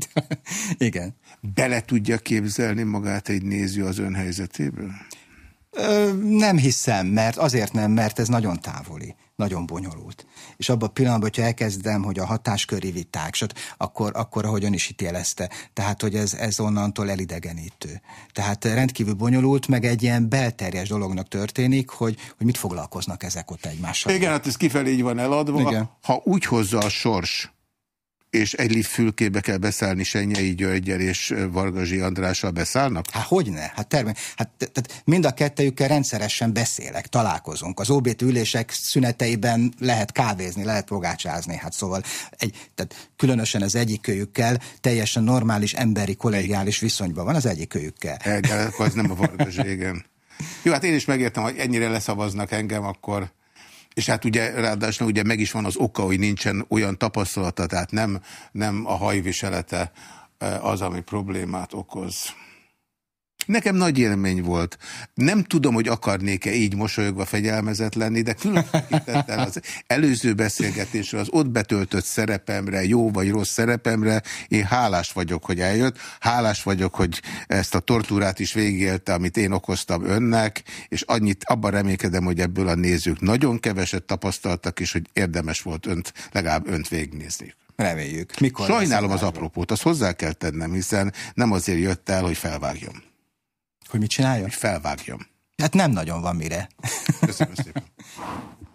Igen. Bele tudja képzelni magát egy néző az ön helyzetéből? Ö, nem hiszem, mert azért nem, mert ez nagyon távoli nagyon bonyolult. És abban a pillanatban, hogyha elkezdem, hogy a hatásköri viták, akkor, akkor ahogyan is ítélezte, tehát, hogy ez, ez onnantól elidegenítő. Tehát rendkívül bonyolult, meg egy ilyen belterjes dolognak történik, hogy, hogy mit foglalkoznak ezek ott egymással. Igen, hát ez kifelé így van eladva. Igen. Ha úgy hozza a sors, és egy lift fülkébe kell beszállni Senyei Györgyel és Vargazsi Andrással beszállnak? Hát hogyne? Hát, termé hát tehát mind a kettejükkel rendszeresen beszélek, találkozunk. Az OBT ülések szüneteiben lehet kávézni, lehet pogácsázni. Hát szóval egy, tehát különösen az egyikőjükkel teljesen normális emberi kollegiális viszonyban van az egyikőjükkel. De az nem a Vargazsi, igen. Jó, hát én is megértem, hogy ennyire leszavaznak engem, akkor és hát ugye ráadásul ugye meg is van az oka, hogy nincsen olyan tapasztalata, tehát nem, nem a hajviselete eh, az, ami problémát okoz. Nekem nagy élmény volt. Nem tudom, hogy akarnék-e így mosolyogva fegyelmezett lenni, de különbözően az előző beszélgetésről, az ott betöltött szerepemre, jó vagy rossz szerepemre, én hálás vagyok, hogy eljött, hálás vagyok, hogy ezt a tortúrát is végélte, amit én okoztam önnek, és annyit abban remélkedem, hogy ebből a nézők nagyon keveset tapasztaltak, és hogy érdemes volt önt, legalább önt végignézni. Reméljük. Mikor Sajnálom az apropót, azt hozzá kell tennem, hiszen nem azért jött el, hogy felvágjam. Hogy mit csináljon? Hogy felvágjam. Hát nem nagyon van mire. Köszönöm szépen.